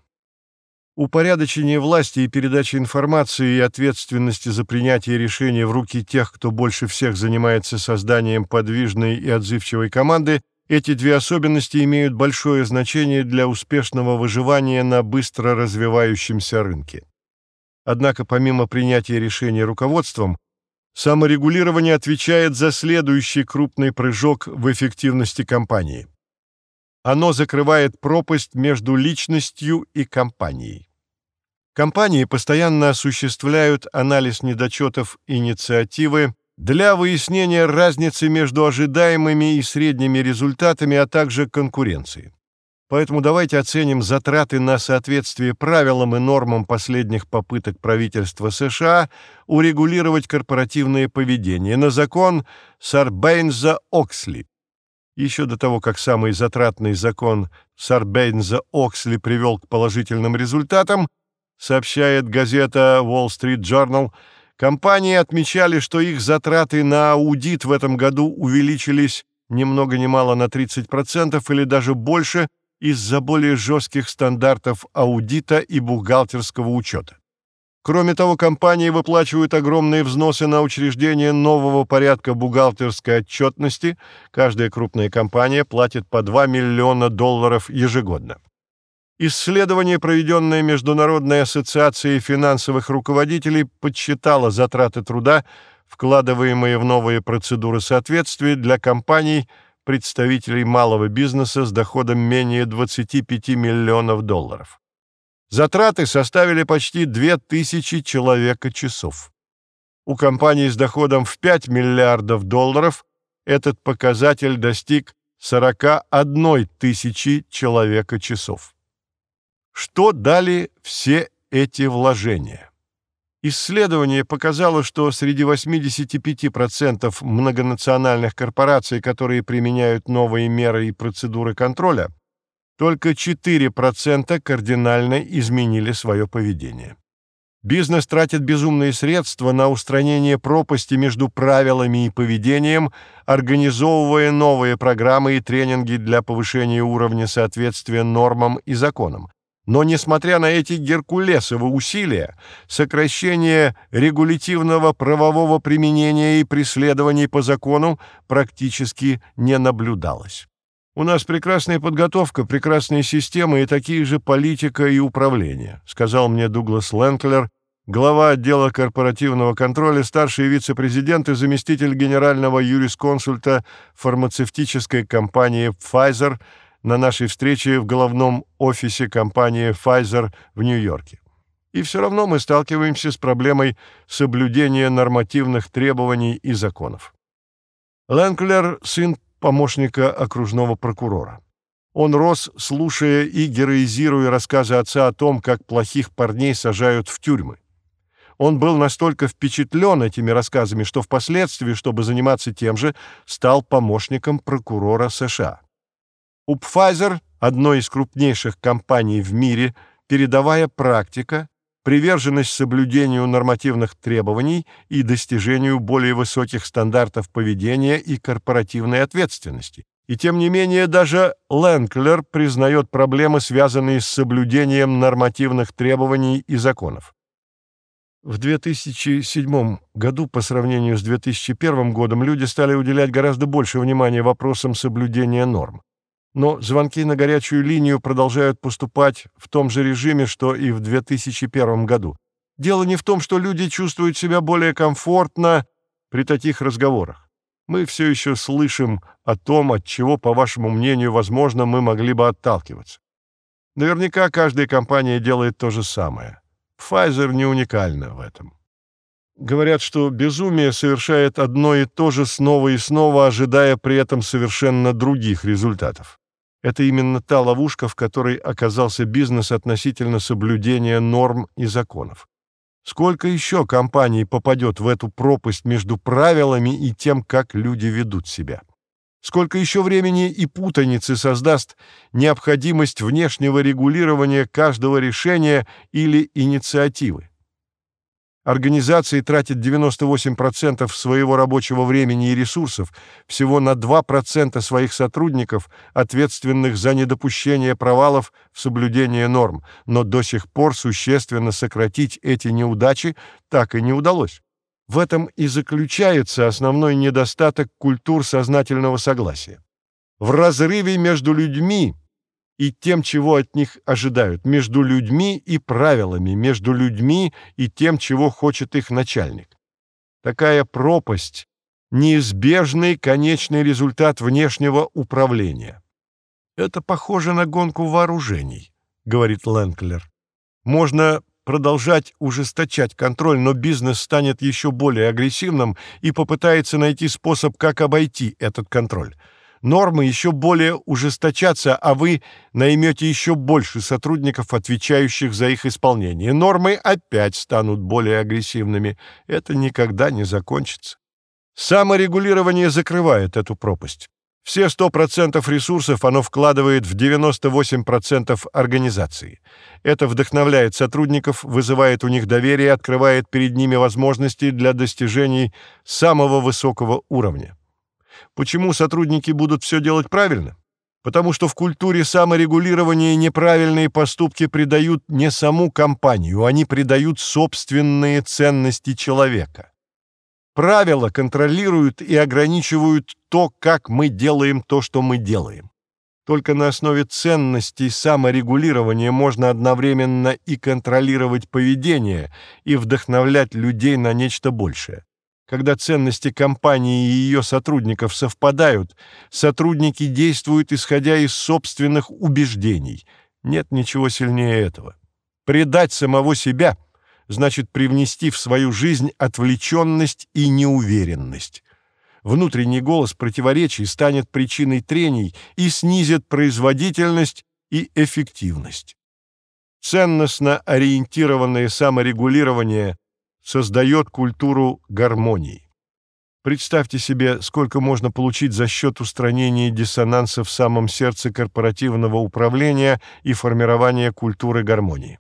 Упорядочение власти и передача информации и ответственности за принятие решений в руки тех, кто больше всех занимается созданием подвижной и отзывчивой команды, эти две особенности имеют большое значение для успешного выживания на быстро развивающемся рынке. Однако помимо принятия решений руководством, саморегулирование отвечает за следующий крупный прыжок в эффективности компании. Оно закрывает пропасть между личностью и компанией. Компании постоянно осуществляют анализ недочетов инициативы для выяснения разницы между ожидаемыми и средними результатами, а также конкуренции. Поэтому давайте оценим затраты на соответствие правилам и нормам последних попыток правительства США урегулировать корпоративное поведение на закон Сарбейнза-Оксли еще до того, как самый затратный закон Сарбейнза-Оксли привел к положительным результатам, сообщает газета Wall Street Journal, компании отмечали, что их затраты на аудит в этом году увеличились ни много ни мало на 30% или даже больше из-за более жестких стандартов аудита и бухгалтерского учета. Кроме того, компании выплачивают огромные взносы на учреждение нового порядка бухгалтерской отчетности. Каждая крупная компания платит по 2 миллиона долларов ежегодно. Исследование, проведенное Международной ассоциацией финансовых руководителей, подсчитало затраты труда, вкладываемые в новые процедуры соответствия для компаний, представителей малого бизнеса с доходом менее 25 миллионов долларов. Затраты составили почти 2000 человека-часов. У компании с доходом в 5 миллиардов долларов этот показатель достиг 41 тысячи человека-часов. Что дали все эти вложения? Исследование показало, что среди 85% многонациональных корпораций, которые применяют новые меры и процедуры контроля, только 4% кардинально изменили свое поведение. Бизнес тратит безумные средства на устранение пропасти между правилами и поведением, организовывая новые программы и тренинги для повышения уровня соответствия нормам и законам. Но, несмотря на эти геркулесовы усилия, сокращение регулятивного правового применения и преследований по закону практически не наблюдалось. У нас прекрасная подготовка, прекрасные системы и такие же политика и управление», сказал мне Дуглас Лэнклер, глава отдела корпоративного контроля, старший вице-президент и заместитель генерального юрисконсульта фармацевтической компании Pfizer на нашей встрече в головном офисе компании Pfizer в Нью-Йорке. И все равно мы сталкиваемся с проблемой соблюдения нормативных требований и законов. Лэнклер – сын помощника окружного прокурора. Он рос, слушая и героизируя рассказы отца о том, как плохих парней сажают в тюрьмы. Он был настолько впечатлен этими рассказами, что впоследствии, чтобы заниматься тем же, стал помощником прокурора США. У Pfizer, одной из крупнейших компаний в мире, передовая практика приверженность соблюдению нормативных требований и достижению более высоких стандартов поведения и корпоративной ответственности. И тем не менее даже Ленклер признает проблемы, связанные с соблюдением нормативных требований и законов. В 2007 году по сравнению с 2001 годом люди стали уделять гораздо больше внимания вопросам соблюдения норм но звонки на горячую линию продолжают поступать в том же режиме, что и в 2001 году. Дело не в том, что люди чувствуют себя более комфортно при таких разговорах. Мы все еще слышим о том, от чего, по вашему мнению, возможно, мы могли бы отталкиваться. Наверняка каждая компания делает то же самое. Pfizer не уникальна в этом. Говорят, что безумие совершает одно и то же снова и снова, ожидая при этом совершенно других результатов. Это именно та ловушка, в которой оказался бизнес относительно соблюдения норм и законов. Сколько еще компаний попадет в эту пропасть между правилами и тем, как люди ведут себя? Сколько еще времени и путаницы создаст необходимость внешнего регулирования каждого решения или инициативы? Организации тратят 98% своего рабочего времени и ресурсов, всего на 2% своих сотрудников, ответственных за недопущение провалов в соблюдении норм, но до сих пор существенно сократить эти неудачи так и не удалось. В этом и заключается основной недостаток культур сознательного согласия. В разрыве между людьми и тем, чего от них ожидают, между людьми и правилами, между людьми и тем, чего хочет их начальник. Такая пропасть – неизбежный конечный результат внешнего управления. «Это похоже на гонку вооружений», — говорит Лэнклер. «Можно продолжать ужесточать контроль, но бизнес станет еще более агрессивным и попытается найти способ, как обойти этот контроль. Нормы еще более ужесточатся, а вы наймете еще больше сотрудников, отвечающих за их исполнение. Нормы опять станут более агрессивными. Это никогда не закончится. Саморегулирование закрывает эту пропасть. Все 100% ресурсов оно вкладывает в 98% организации. Это вдохновляет сотрудников, вызывает у них доверие, открывает перед ними возможности для достижений самого высокого уровня. Почему сотрудники будут все делать правильно? Потому что в культуре саморегулирования неправильные поступки предают не саму компанию, они предают собственные ценности человека. Правила контролируют и ограничивают то, как мы делаем то, что мы делаем. Только на основе ценностей саморегулирования можно одновременно и контролировать поведение, и вдохновлять людей на нечто большее. Когда ценности компании и ее сотрудников совпадают, сотрудники действуют исходя из собственных убеждений. Нет ничего сильнее этого. Предать самого себя – значит привнести в свою жизнь отвлеченность и неуверенность. Внутренний голос противоречий станет причиной трений и снизит производительность и эффективность. Ценностно ориентированное саморегулирование создает культуру гармонии. Представьте себе, сколько можно получить за счет устранения диссонанса в самом сердце корпоративного управления и формирования культуры гармонии.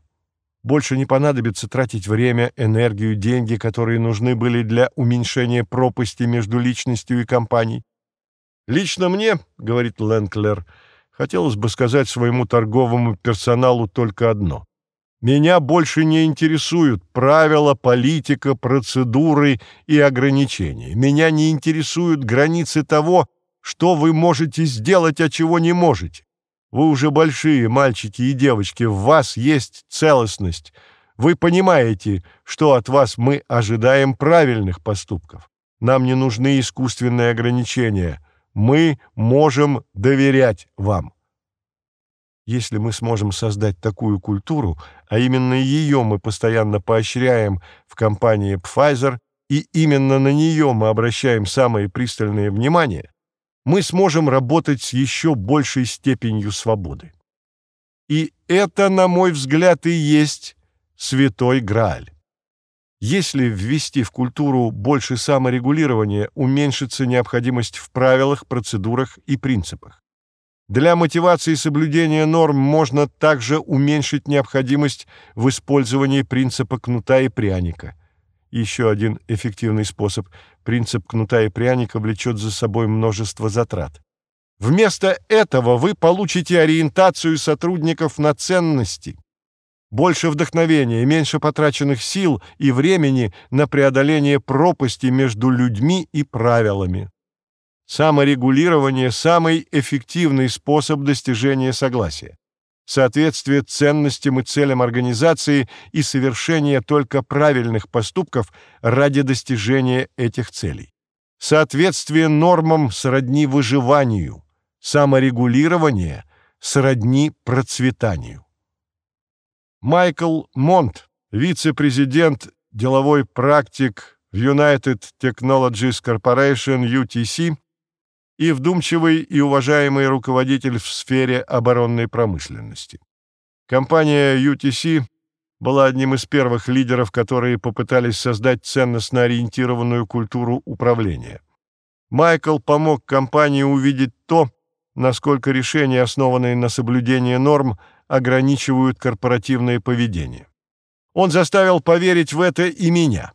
Больше не понадобится тратить время, энергию, деньги, которые нужны были для уменьшения пропасти между личностью и компанией. «Лично мне, — говорит Ленклер, — хотелось бы сказать своему торговому персоналу только одно. Меня больше не интересуют правила, политика, процедуры и ограничения. Меня не интересуют границы того, что вы можете сделать, а чего не можете. Вы уже большие мальчики и девочки, в вас есть целостность. Вы понимаете, что от вас мы ожидаем правильных поступков. Нам не нужны искусственные ограничения. Мы можем доверять вам. Если мы сможем создать такую культуру, а именно ее мы постоянно поощряем в компании Pfizer, и именно на нее мы обращаем самое пристальное внимание, мы сможем работать с еще большей степенью свободы. И это, на мой взгляд, и есть святой Грааль. Если ввести в культуру больше саморегулирования, уменьшится необходимость в правилах, процедурах и принципах. Для мотивации соблюдения норм можно также уменьшить необходимость в использовании принципа кнута и пряника – еще один эффективный способ. Принцип кнута и пряника влечет за собой множество затрат. Вместо этого вы получите ориентацию сотрудников на ценности. Больше вдохновения, меньше потраченных сил и времени на преодоление пропасти между людьми и правилами. Саморегулирование – самый эффективный способ достижения согласия соответствие ценностям и целям организации и совершение только правильных поступков ради достижения этих целей. Соответствие нормам сродни выживанию, саморегулирование сродни процветанию. Майкл Монт, вице-президент деловой практик в United Technologies Corporation, UTC, и вдумчивый и уважаемый руководитель в сфере оборонной промышленности. Компания UTC была одним из первых лидеров, которые попытались создать ценностно ориентированную культуру управления. Майкл помог компании увидеть то, насколько решения, основанные на соблюдении норм, ограничивают корпоративное поведение. Он заставил поверить в это и меня.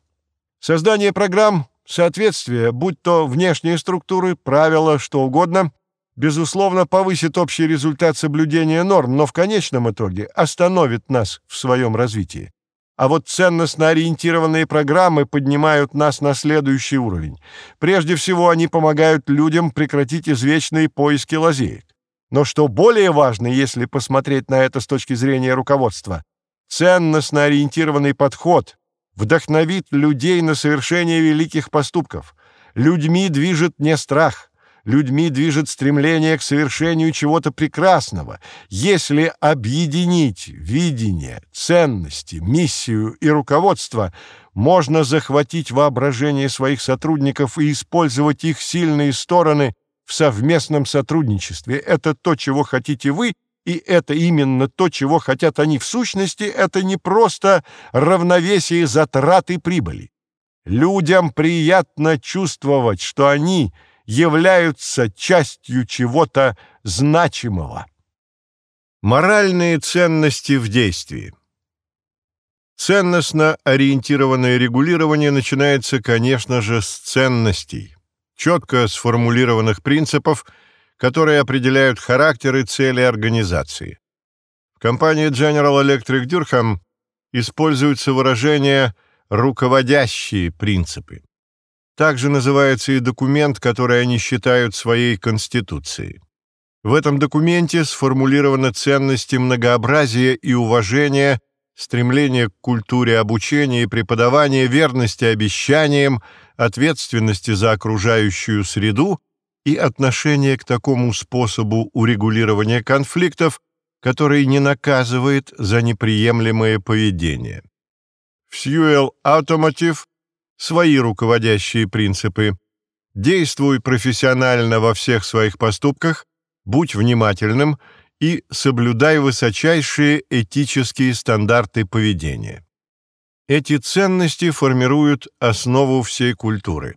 Создание программ, соответствие, будь то внешние структуры, правила, что угодно, безусловно, повысит общий результат соблюдения норм, но в конечном итоге остановит нас в своем развитии. А вот ценностно ориентированные программы поднимают нас на следующий уровень. Прежде всего, они помогают людям прекратить извечные поиски лазеек. Но что более важно, если посмотреть на это с точки зрения руководства, ценностно ориентированный подход вдохновит людей на совершение великих поступков. Людьми движет не страх, людьми движет стремление к совершению чего-то прекрасного. Если объединить видение, ценности, миссию и руководство, можно захватить воображение своих сотрудников и использовать их сильные стороны в совместном сотрудничестве. Это то, чего хотите вы, и это именно то, чего хотят они в сущности, это не просто равновесие затрат и прибыли. Людям приятно чувствовать, что они – являются частью чего-то значимого. Моральные ценности в действии Ценностно ориентированное регулирование начинается, конечно же, с ценностей, четко сформулированных принципов, которые определяют характер и цели организации. В компании General Electric Durham используется выражение «руководящие принципы». Также называется и документ, который они считают своей конституцией. В этом документе сформулированы ценности многообразия и уважения, стремление к культуре обучения и преподавания, верности обещаниям, ответственности за окружающую среду и отношение к такому способу урегулирования конфликтов, который не наказывает за неприемлемое поведение. В Сьюэлл Automotive свои руководящие принципы. Действуй профессионально во всех своих поступках, будь внимательным и соблюдай высочайшие этические стандарты поведения. Эти ценности формируют основу всей культуры.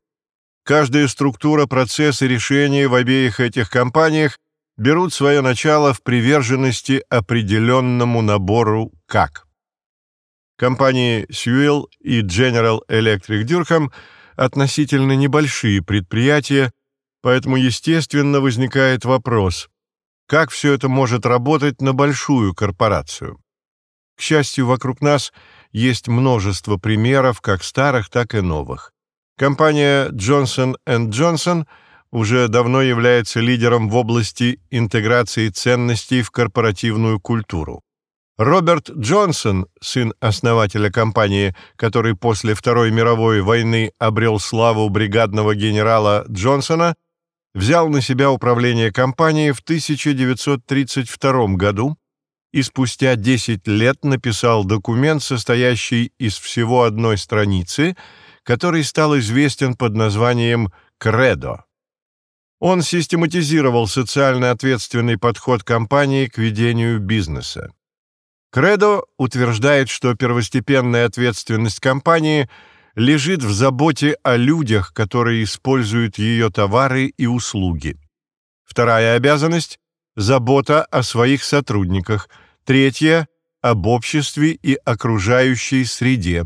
Каждая структура, процесс и решения в обеих этих компаниях берут свое начало в приверженности определенному набору «как». Компании Sewell и General Electric Durham относительно небольшие предприятия, поэтому, естественно, возникает вопрос, как все это может работать на большую корпорацию? К счастью, вокруг нас есть множество примеров, как старых, так и новых. Компания Johnson Johnson уже давно является лидером в области интеграции ценностей в корпоративную культуру. Роберт Джонсон, сын основателя компании, который после Второй мировой войны обрел славу бригадного генерала Джонсона, взял на себя управление компанией в 1932 году и спустя 10 лет написал документ, состоящий из всего одной страницы, который стал известен под названием «Кредо». Он систематизировал социально ответственный подход компании к ведению бизнеса. Кредо утверждает, что первостепенная ответственность компании лежит в заботе о людях, которые используют ее товары и услуги. Вторая обязанность – забота о своих сотрудниках. Третья – об обществе и окружающей среде.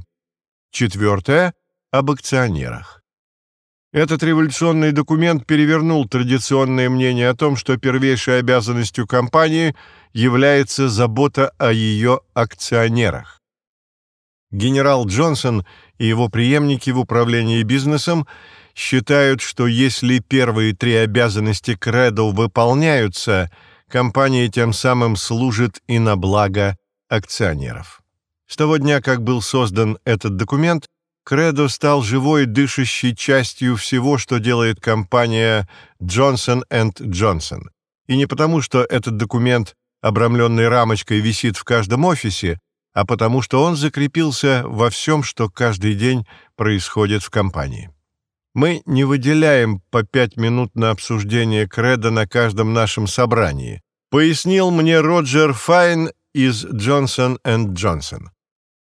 Четвертая – об акционерах. Этот революционный документ перевернул традиционное мнение о том, что первейшей обязанностью компании является забота о ее акционерах. Генерал Джонсон и его преемники в управлении бизнесом считают, что если первые три обязанности Кредо выполняются, компания тем самым служит и на благо акционеров. С того дня, как был создан этот документ, Кредо стал живой дышащей частью всего, что делает компания Johnson Johnson. И не потому, что этот документ обрамленный рамочкой, висит в каждом офисе, а потому что он закрепился во всем, что каждый день происходит в компании. Мы не выделяем по пять минут на обсуждение кредо на каждом нашем собрании, пояснил мне Роджер Файн из Johnson Johnson.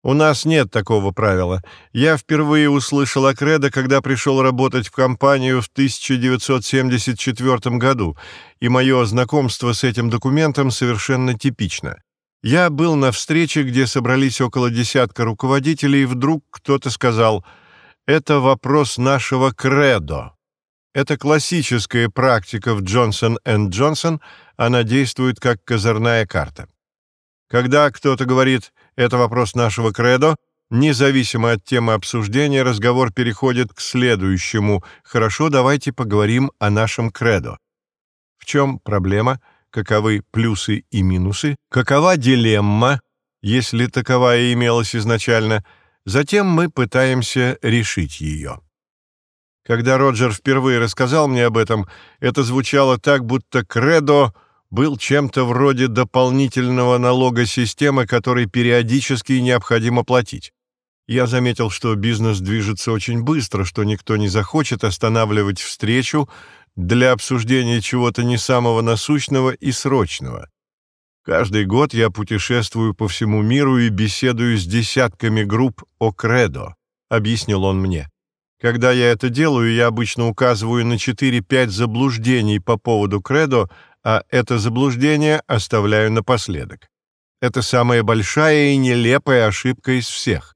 У нас нет такого правила. Я впервые услышал о кредо, когда пришел работать в компанию в 1974 году, и мое знакомство с этим документом совершенно типично. Я был на встрече, где собрались около десятка руководителей, и вдруг кто-то сказал «Это вопрос нашего кредо». Это классическая практика в Johnson Johnson, она действует как козырная карта. Когда кто-то говорит «это вопрос нашего кредо», независимо от темы обсуждения, разговор переходит к следующему «хорошо, давайте поговорим о нашем кредо». В чем проблема? Каковы плюсы и минусы? Какова дилемма, если таковая имелась изначально? Затем мы пытаемся решить ее. Когда Роджер впервые рассказал мне об этом, это звучало так, будто кредо — был чем-то вроде дополнительного налога системы, который периодически необходимо платить. Я заметил, что бизнес движется очень быстро, что никто не захочет останавливать встречу для обсуждения чего-то не самого насущного и срочного. Каждый год я путешествую по всему миру и беседую с десятками групп о кредо, объяснил он мне. Когда я это делаю, я обычно указываю на 4-5 заблуждений по поводу кредо, а это заблуждение оставляю напоследок. Это самая большая и нелепая ошибка из всех.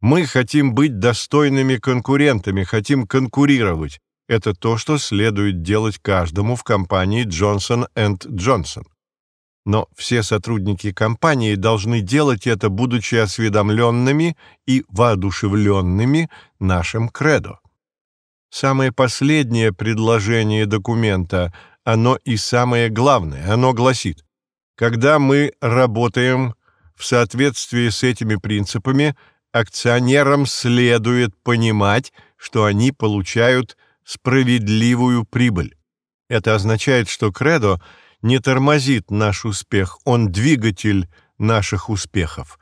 Мы хотим быть достойными конкурентами, хотим конкурировать. Это то, что следует делать каждому в компании Johnson Johnson. Но все сотрудники компании должны делать это, будучи осведомленными и воодушевленными нашим кредо. Самое последнее предложение документа оно и самое главное. Оно гласит, когда мы работаем в соответствии с этими принципами, акционерам следует понимать, что они получают справедливую прибыль. Это означает, что кредо не тормозит наш успех, он двигатель наших успехов.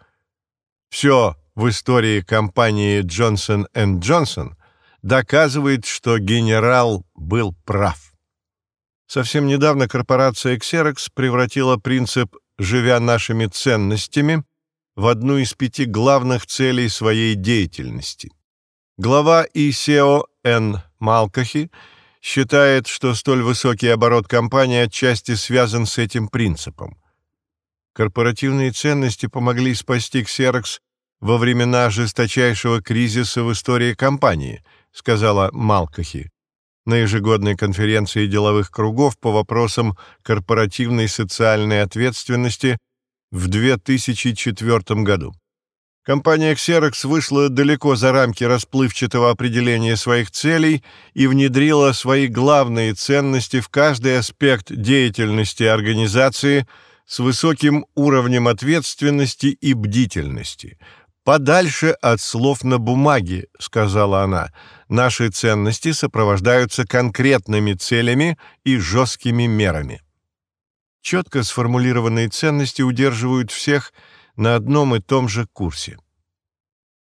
Все в истории компании Johnson Johnson доказывает, что генерал был прав. Совсем недавно корпорация Xerox превратила принцип «живя нашими ценностями» в одну из пяти главных целей своей деятельности. Глава ИСЕО Н. Малкахи считает, что столь высокий оборот компании отчасти связан с этим принципом. Корпоративные ценности помогли спасти Xerox во времена жесточайшего кризиса в истории компании, сказала Малкахи на ежегодной конференции деловых кругов по вопросам корпоративной социальной ответственности в 2004 году. Компания Xerox вышла далеко за рамки расплывчатого определения своих целей и внедрила свои главные ценности в каждый аспект деятельности организации с высоким уровнем ответственности и бдительности – «Подальше от слов на бумаге», — сказала она. «Наши ценности сопровождаются конкретными целями и жесткими мерами». Четко сформулированные ценности удерживают всех на одном и том же курсе.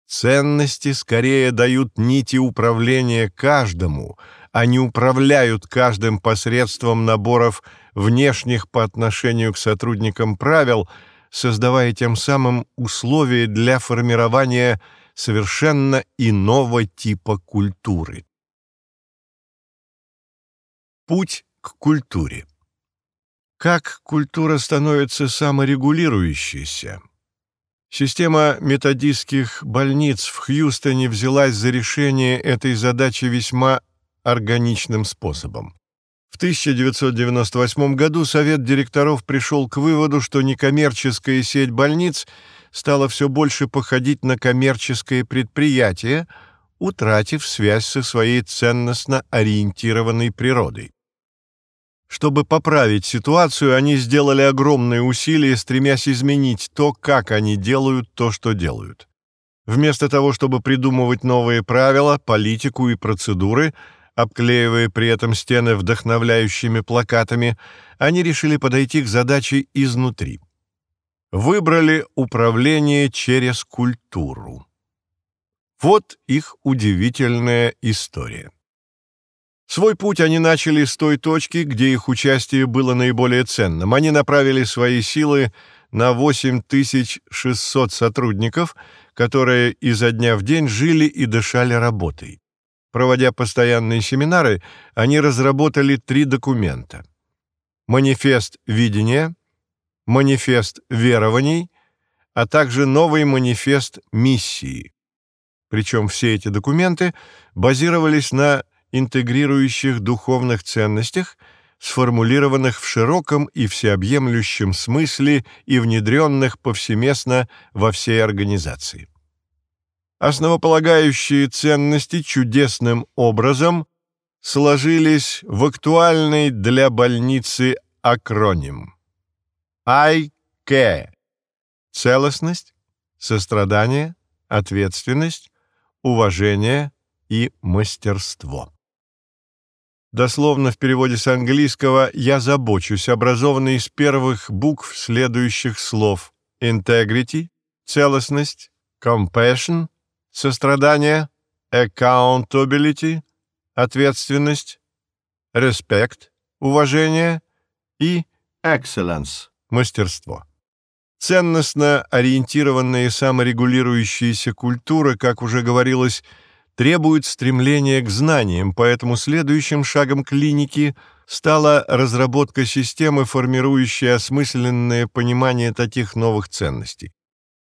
Ценности скорее дают нити управления каждому, а не управляют каждым посредством наборов внешних по отношению к сотрудникам правил — создавая тем самым условия для формирования совершенно иного типа культуры. Путь к культуре. Как культура становится саморегулирующейся? Система методистских больниц в Хьюстоне взялась за решение этой задачи весьма органичным способом. В 1998 году Совет директоров пришел к выводу, что некоммерческая сеть больниц стала все больше походить на коммерческое предприятие, утратив связь со своей ценностно ориентированной природой. Чтобы поправить ситуацию, они сделали огромные усилия, стремясь изменить то, как они делают то, что делают. Вместо того, чтобы придумывать новые правила, политику и процедуры – обклеивая при этом стены вдохновляющими плакатами, они решили подойти к задаче изнутри. выбрали управление через культуру. Вот их удивительная история. Свой путь они начали с той точки, где их участие было наиболее ценным. Они направили свои силы на 8600 сотрудников, которые изо дня в день жили и дышали работой. Проводя постоянные семинары, они разработали три документа. Манифест видения, манифест верований, а также новый манифест миссии. Причем все эти документы базировались на интегрирующих духовных ценностях, сформулированных в широком и всеобъемлющем смысле и внедренных повсеместно во всей организации. Основополагающие ценности чудесным образом сложились в актуальный для больницы акроним IK – целостность, сострадание, ответственность, уважение и мастерство. Дословно в переводе с английского «я забочусь», образованный из первых букв следующих слов integrity, целостность, compassion, сострадание, accountability, ответственность, respect, уважение и excellence, мастерство. Ценностно ориентированная и саморегулирующаяся культура, как уже говорилось, требует стремления к знаниям, поэтому следующим шагом клиники стала разработка системы, формирующей осмысленное понимание таких новых ценностей.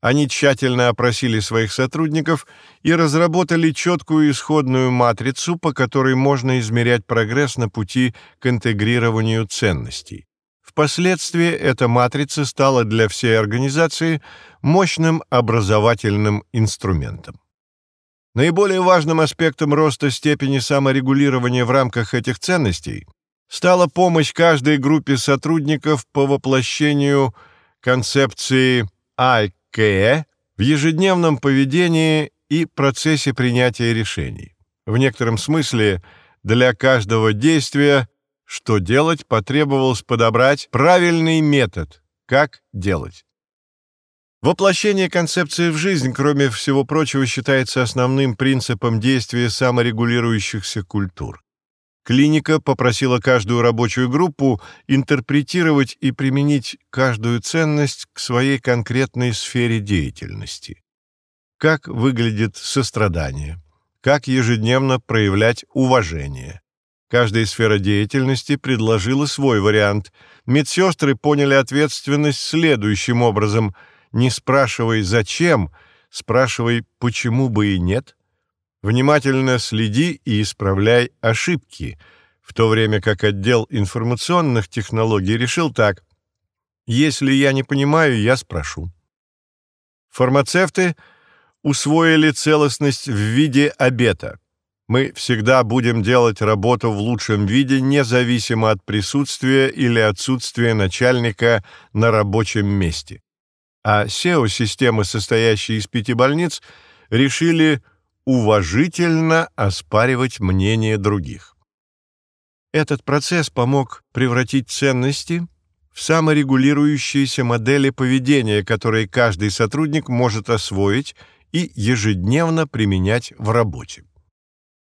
Они тщательно опросили своих сотрудников и разработали четкую исходную матрицу, по которой можно измерять прогресс на пути к интегрированию ценностей. Впоследствии эта матрица стала для всей организации мощным образовательным инструментом. Наиболее важным аспектом роста степени саморегулирования в рамках этих ценностей стала помощь каждой группе сотрудников по воплощению концепции АКЭ в ежедневном поведении и процессе принятия решений. В некотором смысле для каждого действия что делать, потребовалось подобрать правильный метод, как делать. Воплощение концепции в жизнь, кроме всего прочего, считается основным принципом действия саморегулирующихся культур. Клиника попросила каждую рабочую группу интерпретировать и применить каждую ценность к своей конкретной сфере деятельности. Как выглядит сострадание? Как ежедневно проявлять уважение? Каждая сфера деятельности предложила свой вариант. Медсестры поняли ответственность следующим образом. Не спрашивай «зачем», спрашивай «почему бы и нет». Внимательно следи и исправляй ошибки, в то время как отдел информационных технологий решил так. Если я не понимаю, я спрошу. Фармацевты усвоили целостность в виде обета – мы всегда будем делать работу в лучшем виде, независимо от присутствия или отсутствия начальника на рабочем месте. А SEO-системы, состоящие из пяти больниц, решили уважительно оспаривать мнение других. Этот процесс помог превратить ценности в саморегулирующиеся модели поведения, которые каждый сотрудник может освоить и ежедневно применять в работе.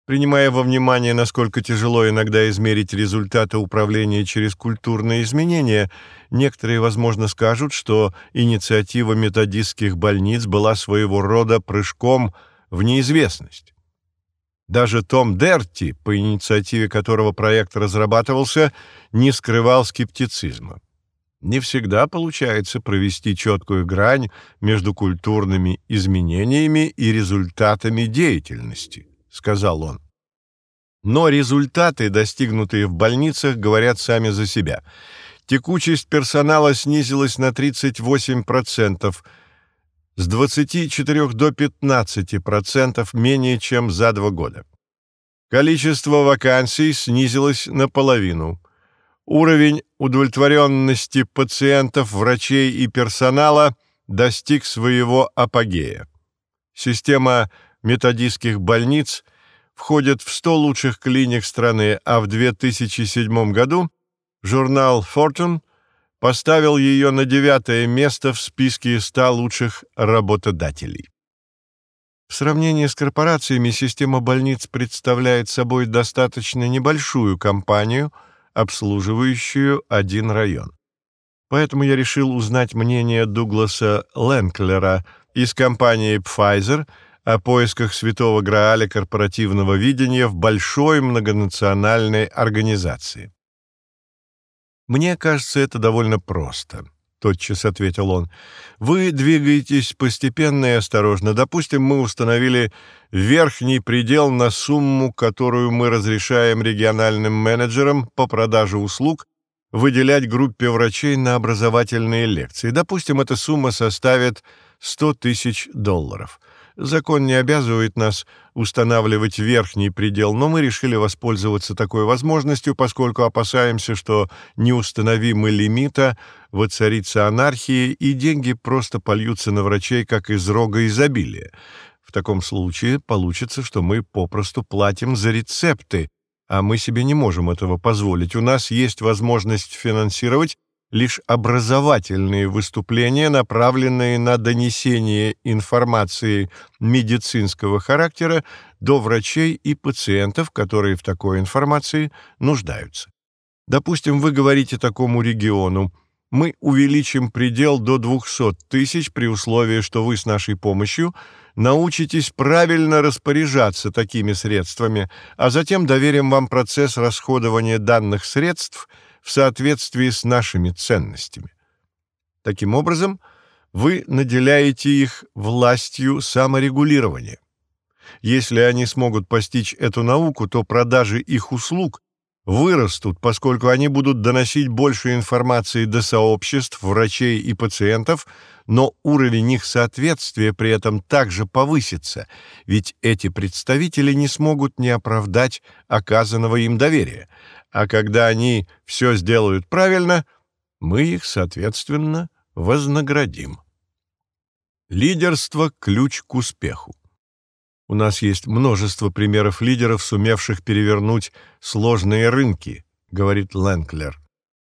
Принимая во внимание, насколько тяжело иногда измерить результаты управления через культурные изменения, некоторые, возможно, скажут, что инициатива методистских больниц была своего рода прыжком в неизвестность. Даже Том Дерти, по инициативе которого проект разрабатывался, не скрывал скептицизма. Не всегда получается провести четкую грань между культурными изменениями и результатами деятельности сказал он. Но результаты, достигнутые в больницах, говорят сами за себя. Текучесть персонала снизилась на 38%, с 24 до 15% менее чем за два года. Количество вакансий снизилось наполовину. Уровень удовлетворенности пациентов, врачей и персонала достиг своего апогея. Система методистских больниц входит в 100 лучших клиник страны, а в 2007 году журнал Fortune поставил ее на девятое место в списке 100 лучших работодателей. В сравнении с корпорациями система больниц представляет собой достаточно небольшую компанию, обслуживающую один район. Поэтому я решил узнать мнение Дугласа Ленклера из компании Pfizer о поисках святого Грааля корпоративного видения в большой многонациональной организации. «Мне кажется, это довольно просто», — тотчас ответил он. «Вы двигаетесь постепенно и осторожно. Допустим, мы установили верхний предел на сумму, которую мы разрешаем региональным менеджерам по продаже услуг выделять группе врачей на образовательные лекции. Допустим, эта сумма составит 100 тысяч долларов. Закон не обязывает нас устанавливать верхний предел, но мы решили воспользоваться такой возможностью, поскольку опасаемся, что не установим мы лимита, воцарится анархия, и деньги просто польются на врачей, как из рога изобилия. В таком случае получится, что мы попросту платим за рецепты, а мы себе не можем этого позволить. У нас есть возможность финансировать лишь образовательные выступления, направленные на донесение информации медицинского характера до врачей и пациентов, которые в такой информации нуждаются. Допустим, вы говорите такому региону, мы увеличим предел до 200 тысяч при условии, что вы с нашей помощью научитесь правильно распоряжаться такими средствами, а затем доверим вам процесс расходования данных средств – в соответствии с нашими ценностями. Таким образом, вы наделяете их властью саморегулирования. Если они смогут постичь эту науку, то продажи их услуг вырастут, поскольку они будут доносить больше информации до сообществ, врачей и пациентов, но уровень их соответствия при этом также повысится, ведь эти представители не смогут не оправдать оказанного им доверия, а когда они все сделают правильно, мы их, соответственно, вознаградим. Лидерство – ключ к успеху. У нас есть множество примеров лидеров, сумевших перевернуть сложные рынки, говорит Лэнклер.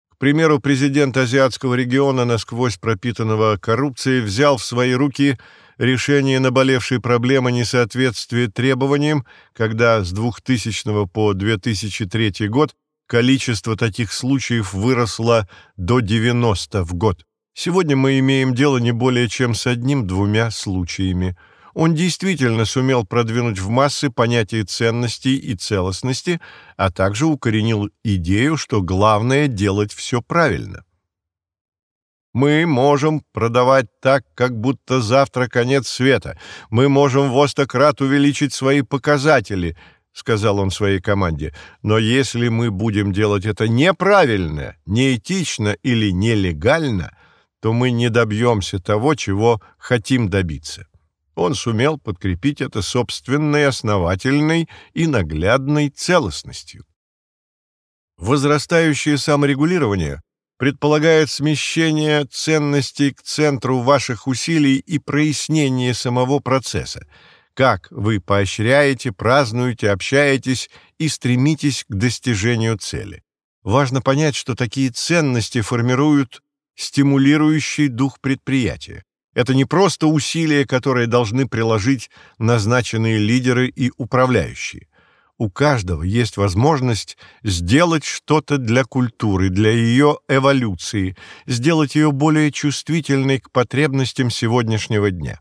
К примеру, президент азиатского региона, насквозь пропитанного коррупцией, взял в свои руки решение наболевшей проблемы несоответствия требованиям, когда с 2000 по 2003 год количество таких случаев выросло до 90 в год. Сегодня мы имеем дело не более чем с одним-двумя случаями. Он действительно сумел продвинуть в массы понятие ценностей и целостности, а также укоренил идею, что главное — делать все правильно. Мы можем продавать так, как будто завтра конец света. Мы можем в остократ увеличить свои показатели —— сказал он своей команде, — «но если мы будем делать это неправильно, неэтично или нелегально, то мы не добьемся того, чего хотим добиться». Он сумел подкрепить это собственной основательной и наглядной целостностью. Возрастающее саморегулирование предполагает смещение ценностей к центру ваших усилий и прояснение самого процесса — как вы поощряете, празднуете, общаетесь и стремитесь к достижению цели. Важно понять, что такие ценности формируют стимулирующий дух предприятия. Это не просто усилия, которые должны приложить назначенные лидеры и управляющие. У каждого есть возможность сделать что-то для культуры, для ее эволюции, сделать ее более чувствительной к потребностям сегодняшнего дня.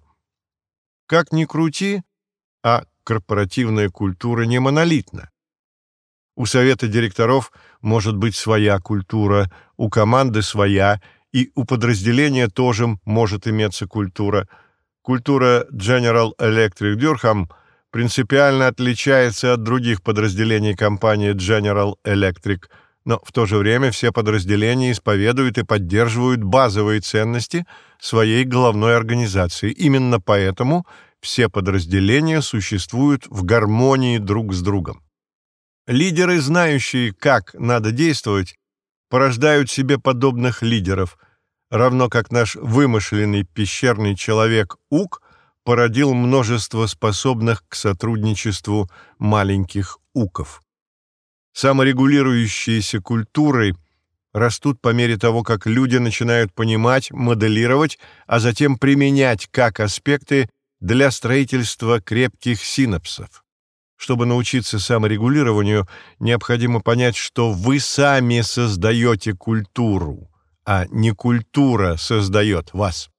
Как ни крути, а корпоративная культура не монолитна. У совета директоров может быть своя культура, у команды своя, и у подразделения тоже может иметься культура. Культура General Electric Durham принципиально отличается от других подразделений компании General Electric, но в то же время все подразделения исповедуют и поддерживают базовые ценности своей головной организации. Именно поэтому все подразделения существуют в гармонии друг с другом. Лидеры, знающие, как надо действовать, порождают себе подобных лидеров, равно как наш вымышленный пещерный человек Ук породил множество способных к сотрудничеству маленьких уков. Саморегулирующиеся культуры растут по мере того, как люди начинают понимать, моделировать, а затем применять как аспекты для строительства крепких синапсов. Чтобы научиться саморегулированию, необходимо понять, что вы сами создаете культуру, а не культура создает вас.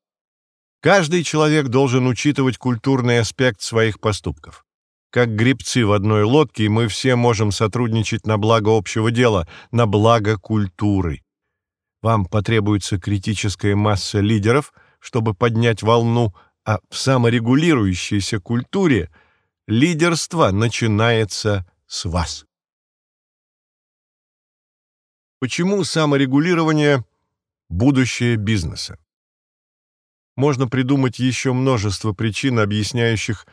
Каждый человек должен учитывать культурный аспект своих поступков. Как грибцы в одной лодке, мы все можем сотрудничать на благо общего дела, на благо культуры. Вам потребуется критическая масса лидеров, чтобы поднять волну, а в саморегулирующейся культуре лидерство начинается с вас. Почему саморегулирование – будущее бизнеса? Можно придумать еще множество причин, объясняющих,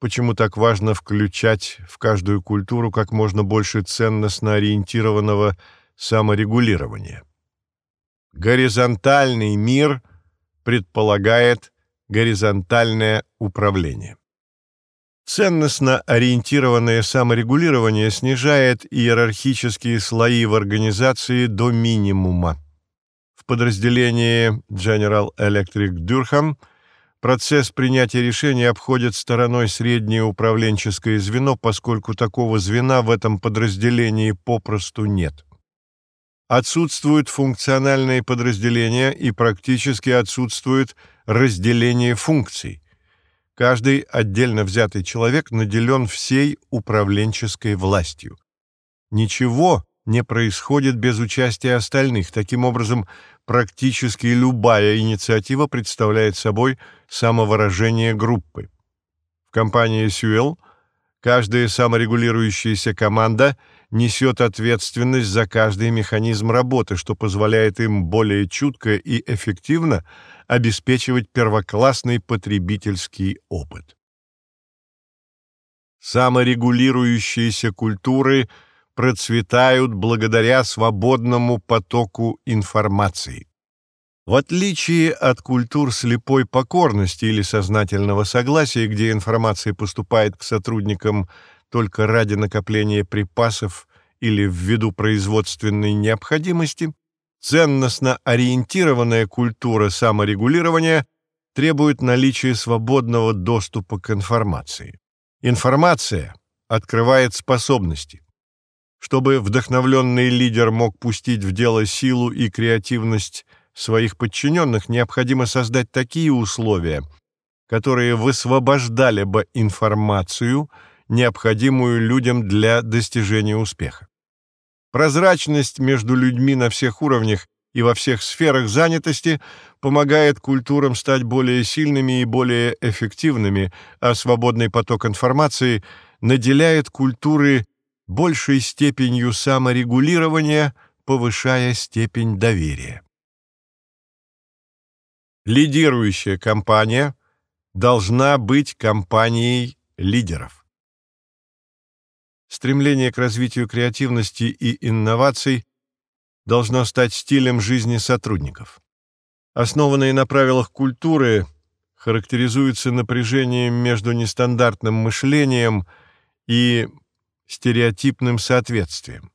почему так важно включать в каждую культуру как можно больше ценностно ориентированного саморегулирования. Горизонтальный мир предполагает горизонтальное управление. Ценностно ориентированное саморегулирование снижает иерархические слои в организации до минимума. В подразделении General Electric Durham – Процесс принятия решений обходит стороной среднее управленческое звено, поскольку такого звена в этом подразделении попросту нет. Отсутствуют функциональные подразделения и практически отсутствует разделение функций. Каждый отдельно взятый человек наделен всей управленческой властью. Ничего не происходит без участия остальных. Таким образом, практически любая инициатива представляет собой самовыражение группы. В компании Сюэл каждая саморегулирующаяся команда несет ответственность за каждый механизм работы, что позволяет им более чутко и эффективно обеспечивать первоклассный потребительский опыт. Саморегулирующиеся культуры – процветают благодаря свободному потоку информации. В отличие от культур слепой покорности или сознательного согласия, где информация поступает к сотрудникам только ради накопления припасов или ввиду производственной необходимости, ценностно ориентированная культура саморегулирования требует наличия свободного доступа к информации. Информация открывает способности. Чтобы вдохновленный лидер мог пустить в дело силу и креативность своих подчиненных, необходимо создать такие условия, которые высвобождали бы информацию, необходимую людям для достижения успеха. Прозрачность между людьми на всех уровнях и во всех сферах занятости помогает культурам стать более сильными и более эффективными, а свободный поток информации наделяет культуры большей степенью саморегулирования, повышая степень доверия. Лидирующая компания должна быть компанией лидеров. Стремление к развитию креативности и инноваций должно стать стилем жизни сотрудников. Основанные на правилах культуры характеризуются напряжением между нестандартным мышлением и стереотипным соответствием.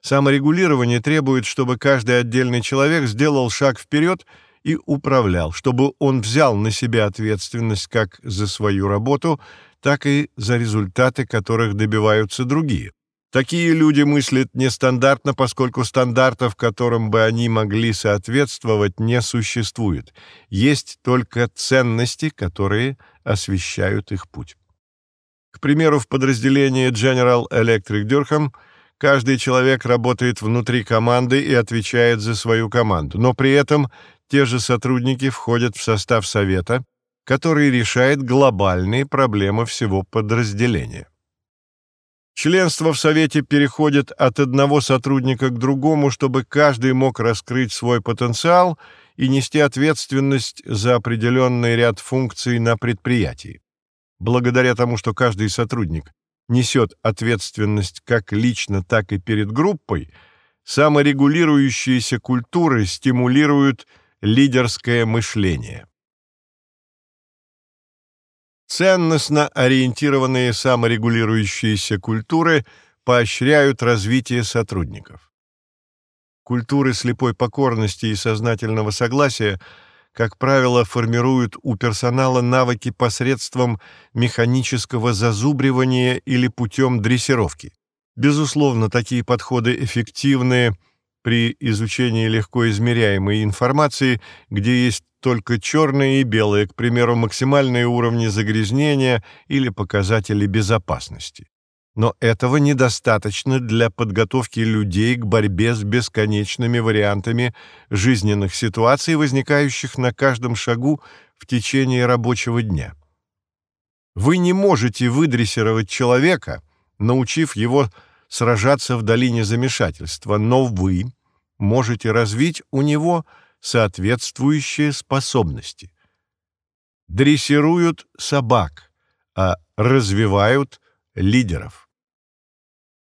Саморегулирование требует, чтобы каждый отдельный человек сделал шаг вперед и управлял, чтобы он взял на себя ответственность как за свою работу, так и за результаты, которых добиваются другие. Такие люди мыслят нестандартно, поскольку стандартов, которым бы они могли соответствовать, не существует. Есть только ценности, которые освещают их путь. Примеру, в подразделении General Electric Durham каждый человек работает внутри команды и отвечает за свою команду, но при этом те же сотрудники входят в состав совета, который решает глобальные проблемы всего подразделения. Членство в Совете переходит от одного сотрудника к другому, чтобы каждый мог раскрыть свой потенциал и нести ответственность за определенный ряд функций на предприятии благодаря тому, что каждый сотрудник несет ответственность как лично, так и перед группой, саморегулирующиеся культуры стимулируют лидерское мышление. Ценностно ориентированные саморегулирующиеся культуры поощряют развитие сотрудников. Культуры слепой покорности и сознательного согласия, как правило, формируют у персонала навыки посредством механического зазубривания или путем дрессировки. Безусловно, такие подходы эффективны при изучении легко измеряемой информации, где есть только черное и белое, к примеру, максимальные уровни загрязнения или показатели безопасности. Но этого недостаточно для подготовки людей к борьбе с бесконечными вариантами жизненных ситуаций, возникающих на каждом шагу в течение рабочего дня. Вы не можете выдрессировать человека, научив его сражаться в долине замешательства, но вы можете развить у него соответствующие способности. Дрессируют собак, а развивают лидеров.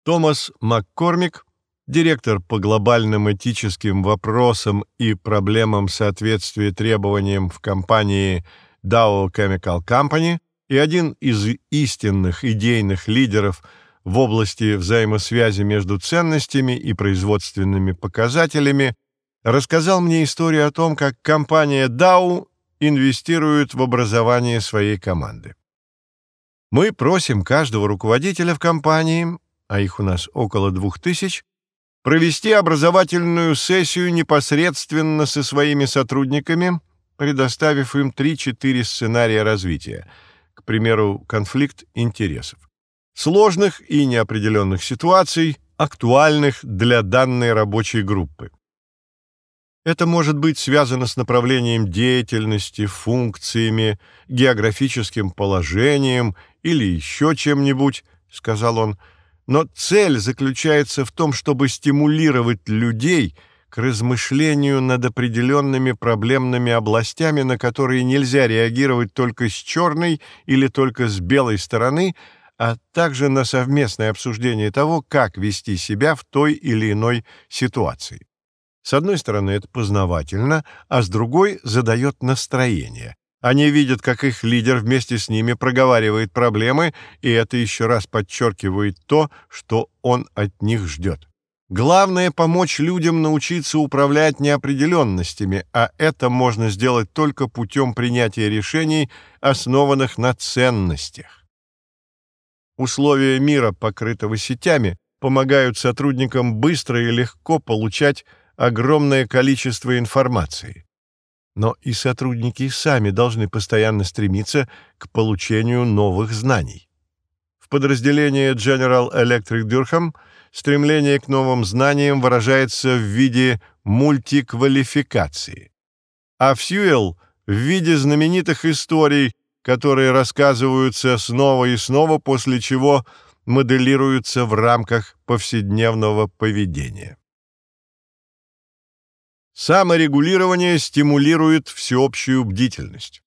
Томас Маккормик, директор по глобальным этическим вопросам и проблемам соответствия требованиям в компании Dow Chemical Company и один из истинных идейных лидеров в области взаимосвязи между ценностями и производственными показателями, рассказал мне историю о том, как компания Dow инвестирует в образование своей команды. Мы просим каждого руководителя в компании, а их у нас около двух тысяч, провести образовательную сессию непосредственно со своими сотрудниками, предоставив им 3-4 сценария развития, к примеру, конфликт интересов, сложных и неопределенных ситуаций, актуальных для данной рабочей группы. Это может быть связано с направлением деятельности, функциями, географическим положением или еще чем-нибудь, — сказал он, — но цель заключается в том, чтобы стимулировать людей к размышлению над определенными проблемными областями, на которые нельзя реагировать только с черной или только с белой стороны, а также на совместное обсуждение того, как вести себя в той или иной ситуации. С одной стороны, это познавательно, а с другой — задает настроение. Они видят, как их лидер вместе с ними проговаривает проблемы, и это еще раз подчеркивает то, что он от них ждет. Главное — помочь людям научиться управлять неопределенностями, а это можно сделать только путем принятия решений, основанных на ценностях. Условия мира, покрытого сетями, помогают сотрудникам быстро и легко получать огромное количество информации. Но и сотрудники сами должны постоянно стремиться к получению новых знаний. В подразделении General Electric Durham стремление к новым знаниям выражается в виде мультиквалификации, а в Fuel — в виде знаменитых историй, которые рассказываются снова и снова, после чего моделируются в рамках повседневного поведения. Саморегулирование стимулирует всеобщую бдительность.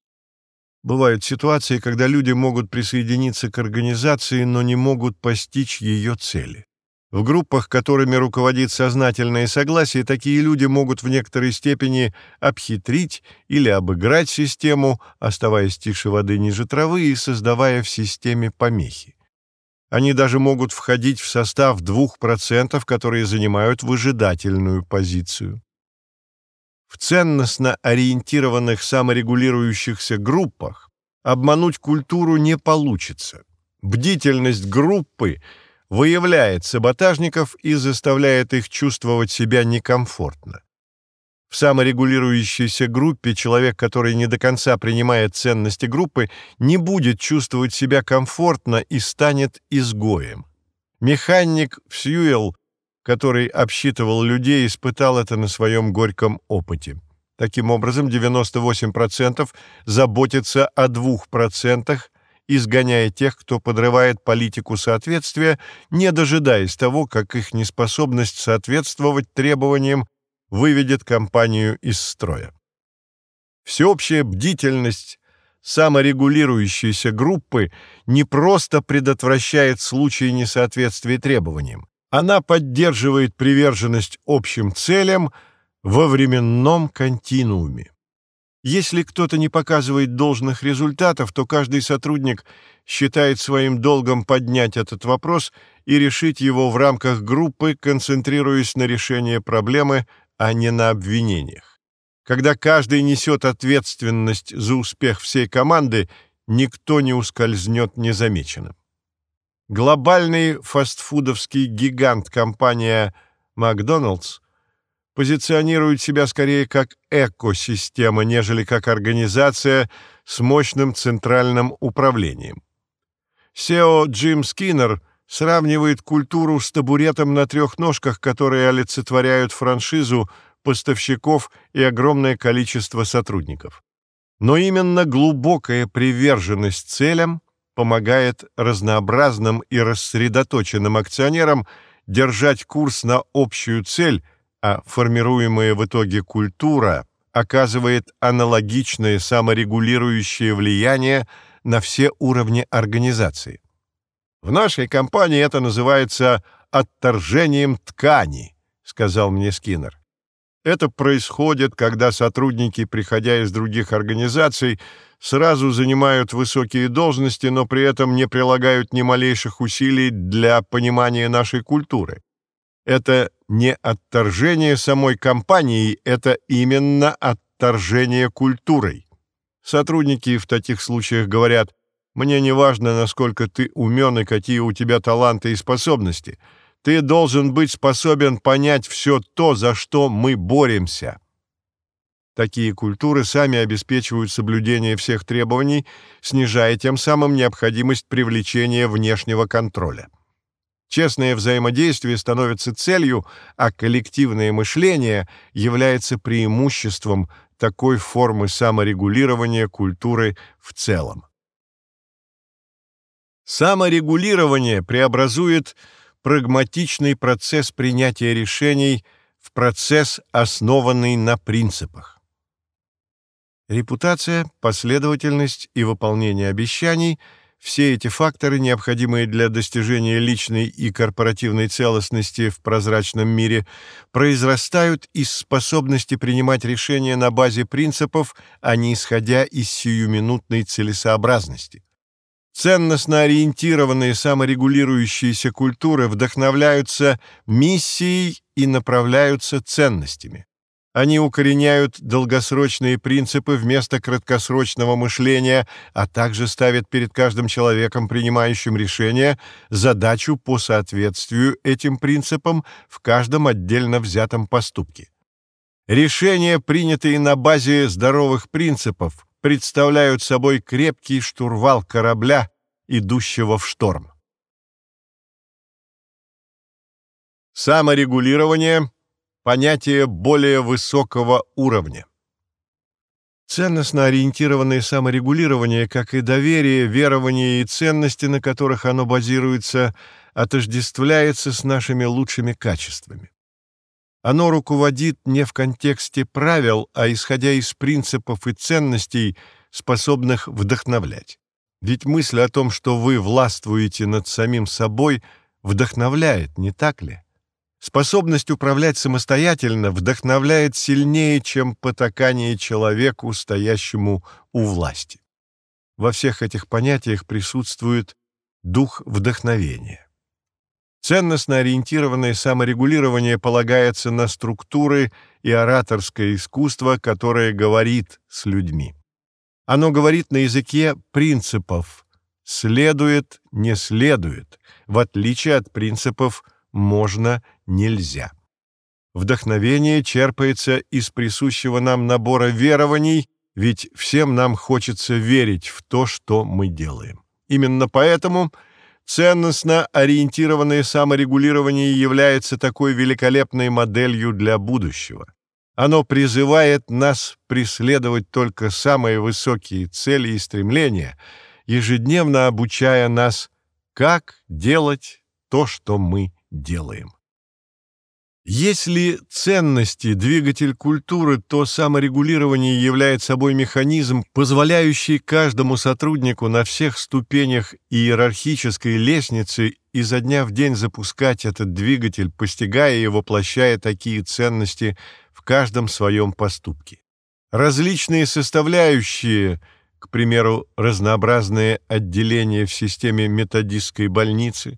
Бывают ситуации, когда люди могут присоединиться к организации, но не могут постичь ее цели. В группах, которыми руководит сознательное согласие, такие люди могут в некоторой степени обхитрить или обыграть систему, оставаясь тише воды ниже травы и создавая в системе помехи. Они даже могут входить в состав 2%, которые занимают выжидательную позицию. В ценностно ориентированных саморегулирующихся группах обмануть культуру не получится. Бдительность группы выявляет саботажников и заставляет их чувствовать себя некомфортно. В саморегулирующейся группе человек, который не до конца принимает ценности группы, не будет чувствовать себя комфортно и станет изгоем. Механик Сьюэлл который обсчитывал людей, испытал это на своем горьком опыте. Таким образом, 98% заботятся о 2%, изгоняя тех, кто подрывает политику соответствия, не дожидаясь того, как их неспособность соответствовать требованиям выведет компанию из строя. Всеобщая бдительность саморегулирующейся группы не просто предотвращает случаи несоответствия требованиям, она поддерживает приверженность общим целям во временном континууме. Если кто-то не показывает должных результатов, то каждый сотрудник считает своим долгом поднять этот вопрос и решить его в рамках группы, концентрируясь на решении проблемы, а не на обвинениях. Когда каждый несет ответственность за успех всей команды, никто не ускользнет незамеченным. Глобальный фастфудовский гигант компания «Макдоналдс» позиционирует себя скорее как экосистема, нежели как организация с мощным центральным управлением. SEO Джим Скиннер сравнивает культуру с табуретом на трех ножках, которые олицетворяют франшизу, поставщиков и огромное количество сотрудников. Но именно глубокая приверженность целям помогает разнообразным и рассредоточенным акционерам держать курс на общую цель, а формируемая в итоге культура оказывает аналогичное саморегулирующее влияние на все уровни организации. В нашей компании это называется отторжением ткани, сказал мне Скиннер. Это происходит, когда сотрудники, приходя из других организаций, сразу занимают высокие должности, но при этом не прилагают ни малейших усилий для понимания нашей культуры. Это не отторжение самой компании, это именно отторжение культурой. Сотрудники в таких случаях говорят, «Мне не важно, насколько ты умен и какие у тебя таланты и способности. Ты должен быть способен понять все то, за что мы боремся. Такие культуры сами обеспечивают соблюдение всех требований, снижая тем самым необходимость привлечения внешнего контроля. Честное взаимодействие становится целью, а коллективное мышление является преимуществом такой формы саморегулирования культуры в целом. Саморегулирование преобразует прагматичный процесс принятия решений в процесс, основанный на принципах. Репутация, последовательность и выполнение обещаний – все эти факторы, необходимые для достижения личной и корпоративной целостности в прозрачном мире, произрастают из способности принимать решения на базе принципов, а не исходя из сиюминутной целесообразности. Ценностно ориентированные саморегулирующиеся культуры вдохновляются миссией и направляются ценностями. Они укореняют долгосрочные принципы вместо краткосрочного мышления, а также ставят перед каждым человеком, принимающим решения, задачу по соответствию этим принципам в каждом отдельно взятом поступке. Решения, принятые на базе здоровых принципов, представляют собой крепкий штурвал корабля, идущего в шторм. Саморегулирование – понятие более высокого уровня. Ценностно ориентированное саморегулирование, как и доверие, верование и ценности, на которых оно базируется, отождествляется с нашими лучшими качествами. Оно руководит не в контексте правил, а исходя из принципов и ценностей, способных вдохновлять. Ведь мысль о том, что вы властвуете над самим собой, вдохновляет, не так ли? Способность управлять самостоятельно вдохновляет сильнее, чем потакание человеку, стоящему у власти. Во всех этих понятиях присутствует дух вдохновения. Ценностно ориентированное саморегулирование полагается на структуры и ораторское искусство, которое говорит с людьми. Оно говорит на языке принципов «следует, не следует», в отличие от принципов «можно, нельзя». Вдохновение черпается из присущего нам набора верований, ведь всем нам хочется верить в то, что мы делаем. Именно поэтому – Ценностно ориентированное саморегулирование является такой великолепной моделью для будущего. Оно призывает нас преследовать только самые высокие цели и стремления, ежедневно обучая нас, как делать то, что мы делаем. Если ценности – двигатель культуры, то саморегулирование является собой механизм, позволяющий каждому сотруднику на всех ступенях иерархической лестницы изо дня в день запускать этот двигатель, постигая и воплощая такие ценности в каждом своем поступке. Различные составляющие, к примеру, разнообразные отделения в системе методистской больницы,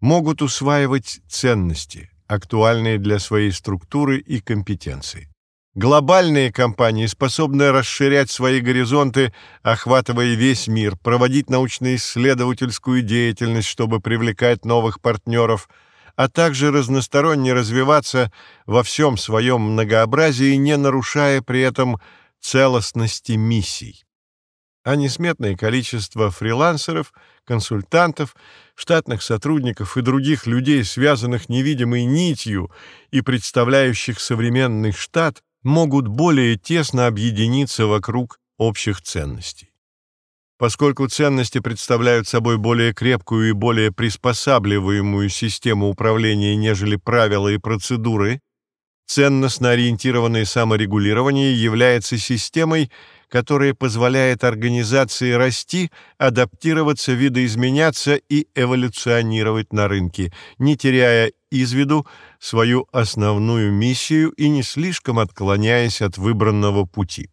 могут усваивать ценности, актуальные для своей структуры и компетенции. Глобальные компании способны расширять свои горизонты, охватывая весь мир, проводить научно-исследовательскую деятельность, чтобы привлекать новых партнеров, а также разносторонне развиваться во всем своем многообразии, не нарушая при этом целостности миссий а несметное количество фрилансеров, консультантов, штатных сотрудников и других людей, связанных невидимой нитью и представляющих современный штат, могут более тесно объединиться вокруг общих ценностей. Поскольку ценности представляют собой более крепкую и более приспосабливаемую систему управления, нежели правила и процедуры, ценностно ориентированное саморегулирование является системой, которая позволяет организации расти, адаптироваться, видоизменяться и эволюционировать на рынке, не теряя из виду свою основную миссию и не слишком отклоняясь от выбранного пути.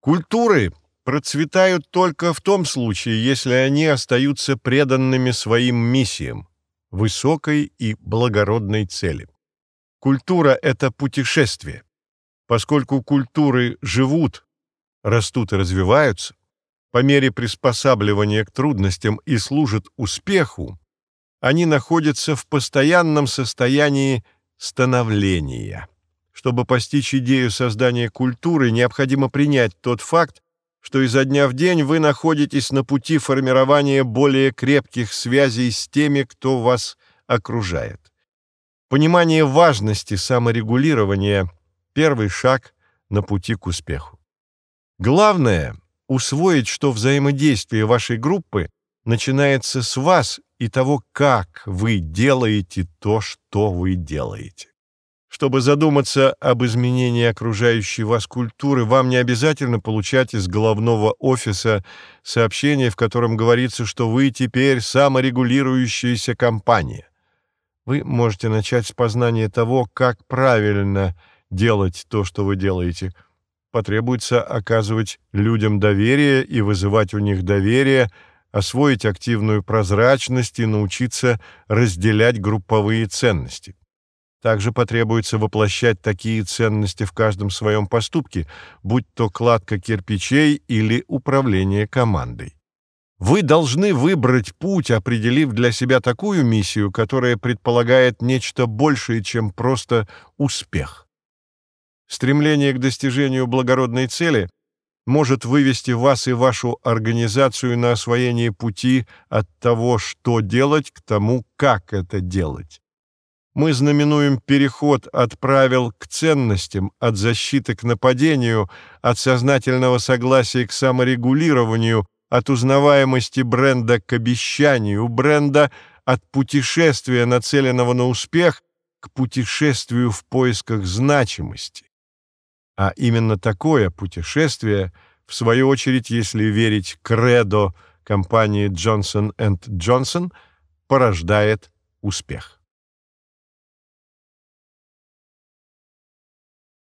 Культуры процветают только в том случае, если они остаются преданными своим миссиям, высокой и благородной цели. Культура — это путешествие. Поскольку культуры живут, растут и развиваются, по мере приспосабливания к трудностям и служат успеху, они находятся в постоянном состоянии становления. Чтобы постичь идею создания культуры, необходимо принять тот факт, что изо дня в день вы находитесь на пути формирования более крепких связей с теми, кто вас окружает. Понимание важности саморегулирования – первый шаг на пути к успеху. Главное — усвоить, что взаимодействие вашей группы начинается с вас и того, как вы делаете то, что вы делаете. Чтобы задуматься об изменении окружающей вас культуры, вам не обязательно получать из головного офиса сообщение, в котором говорится, что вы теперь саморегулирующаяся компания. Вы можете начать с познания того, как правильно делать то, что вы делаете – потребуется оказывать людям доверие и вызывать у них доверие, освоить активную прозрачность и научиться разделять групповые ценности. Также потребуется воплощать такие ценности в каждом своем поступке, будь то кладка кирпичей или управление командой. Вы должны выбрать путь, определив для себя такую миссию, которая предполагает нечто большее, чем просто успех. Стремление к достижению благородной цели может вывести вас и вашу организацию на освоение пути от того, что делать, к тому, как это делать. Мы знаменуем переход от правил к ценностям, от защиты к нападению, от сознательного согласия к саморегулированию, от узнаваемости бренда к обещанию бренда, от путешествия, нацеленного на успех, к путешествию в поисках значимости. А именно такое путешествие, в свою очередь, если верить кредо компании Johnson Johnson, порождает успех.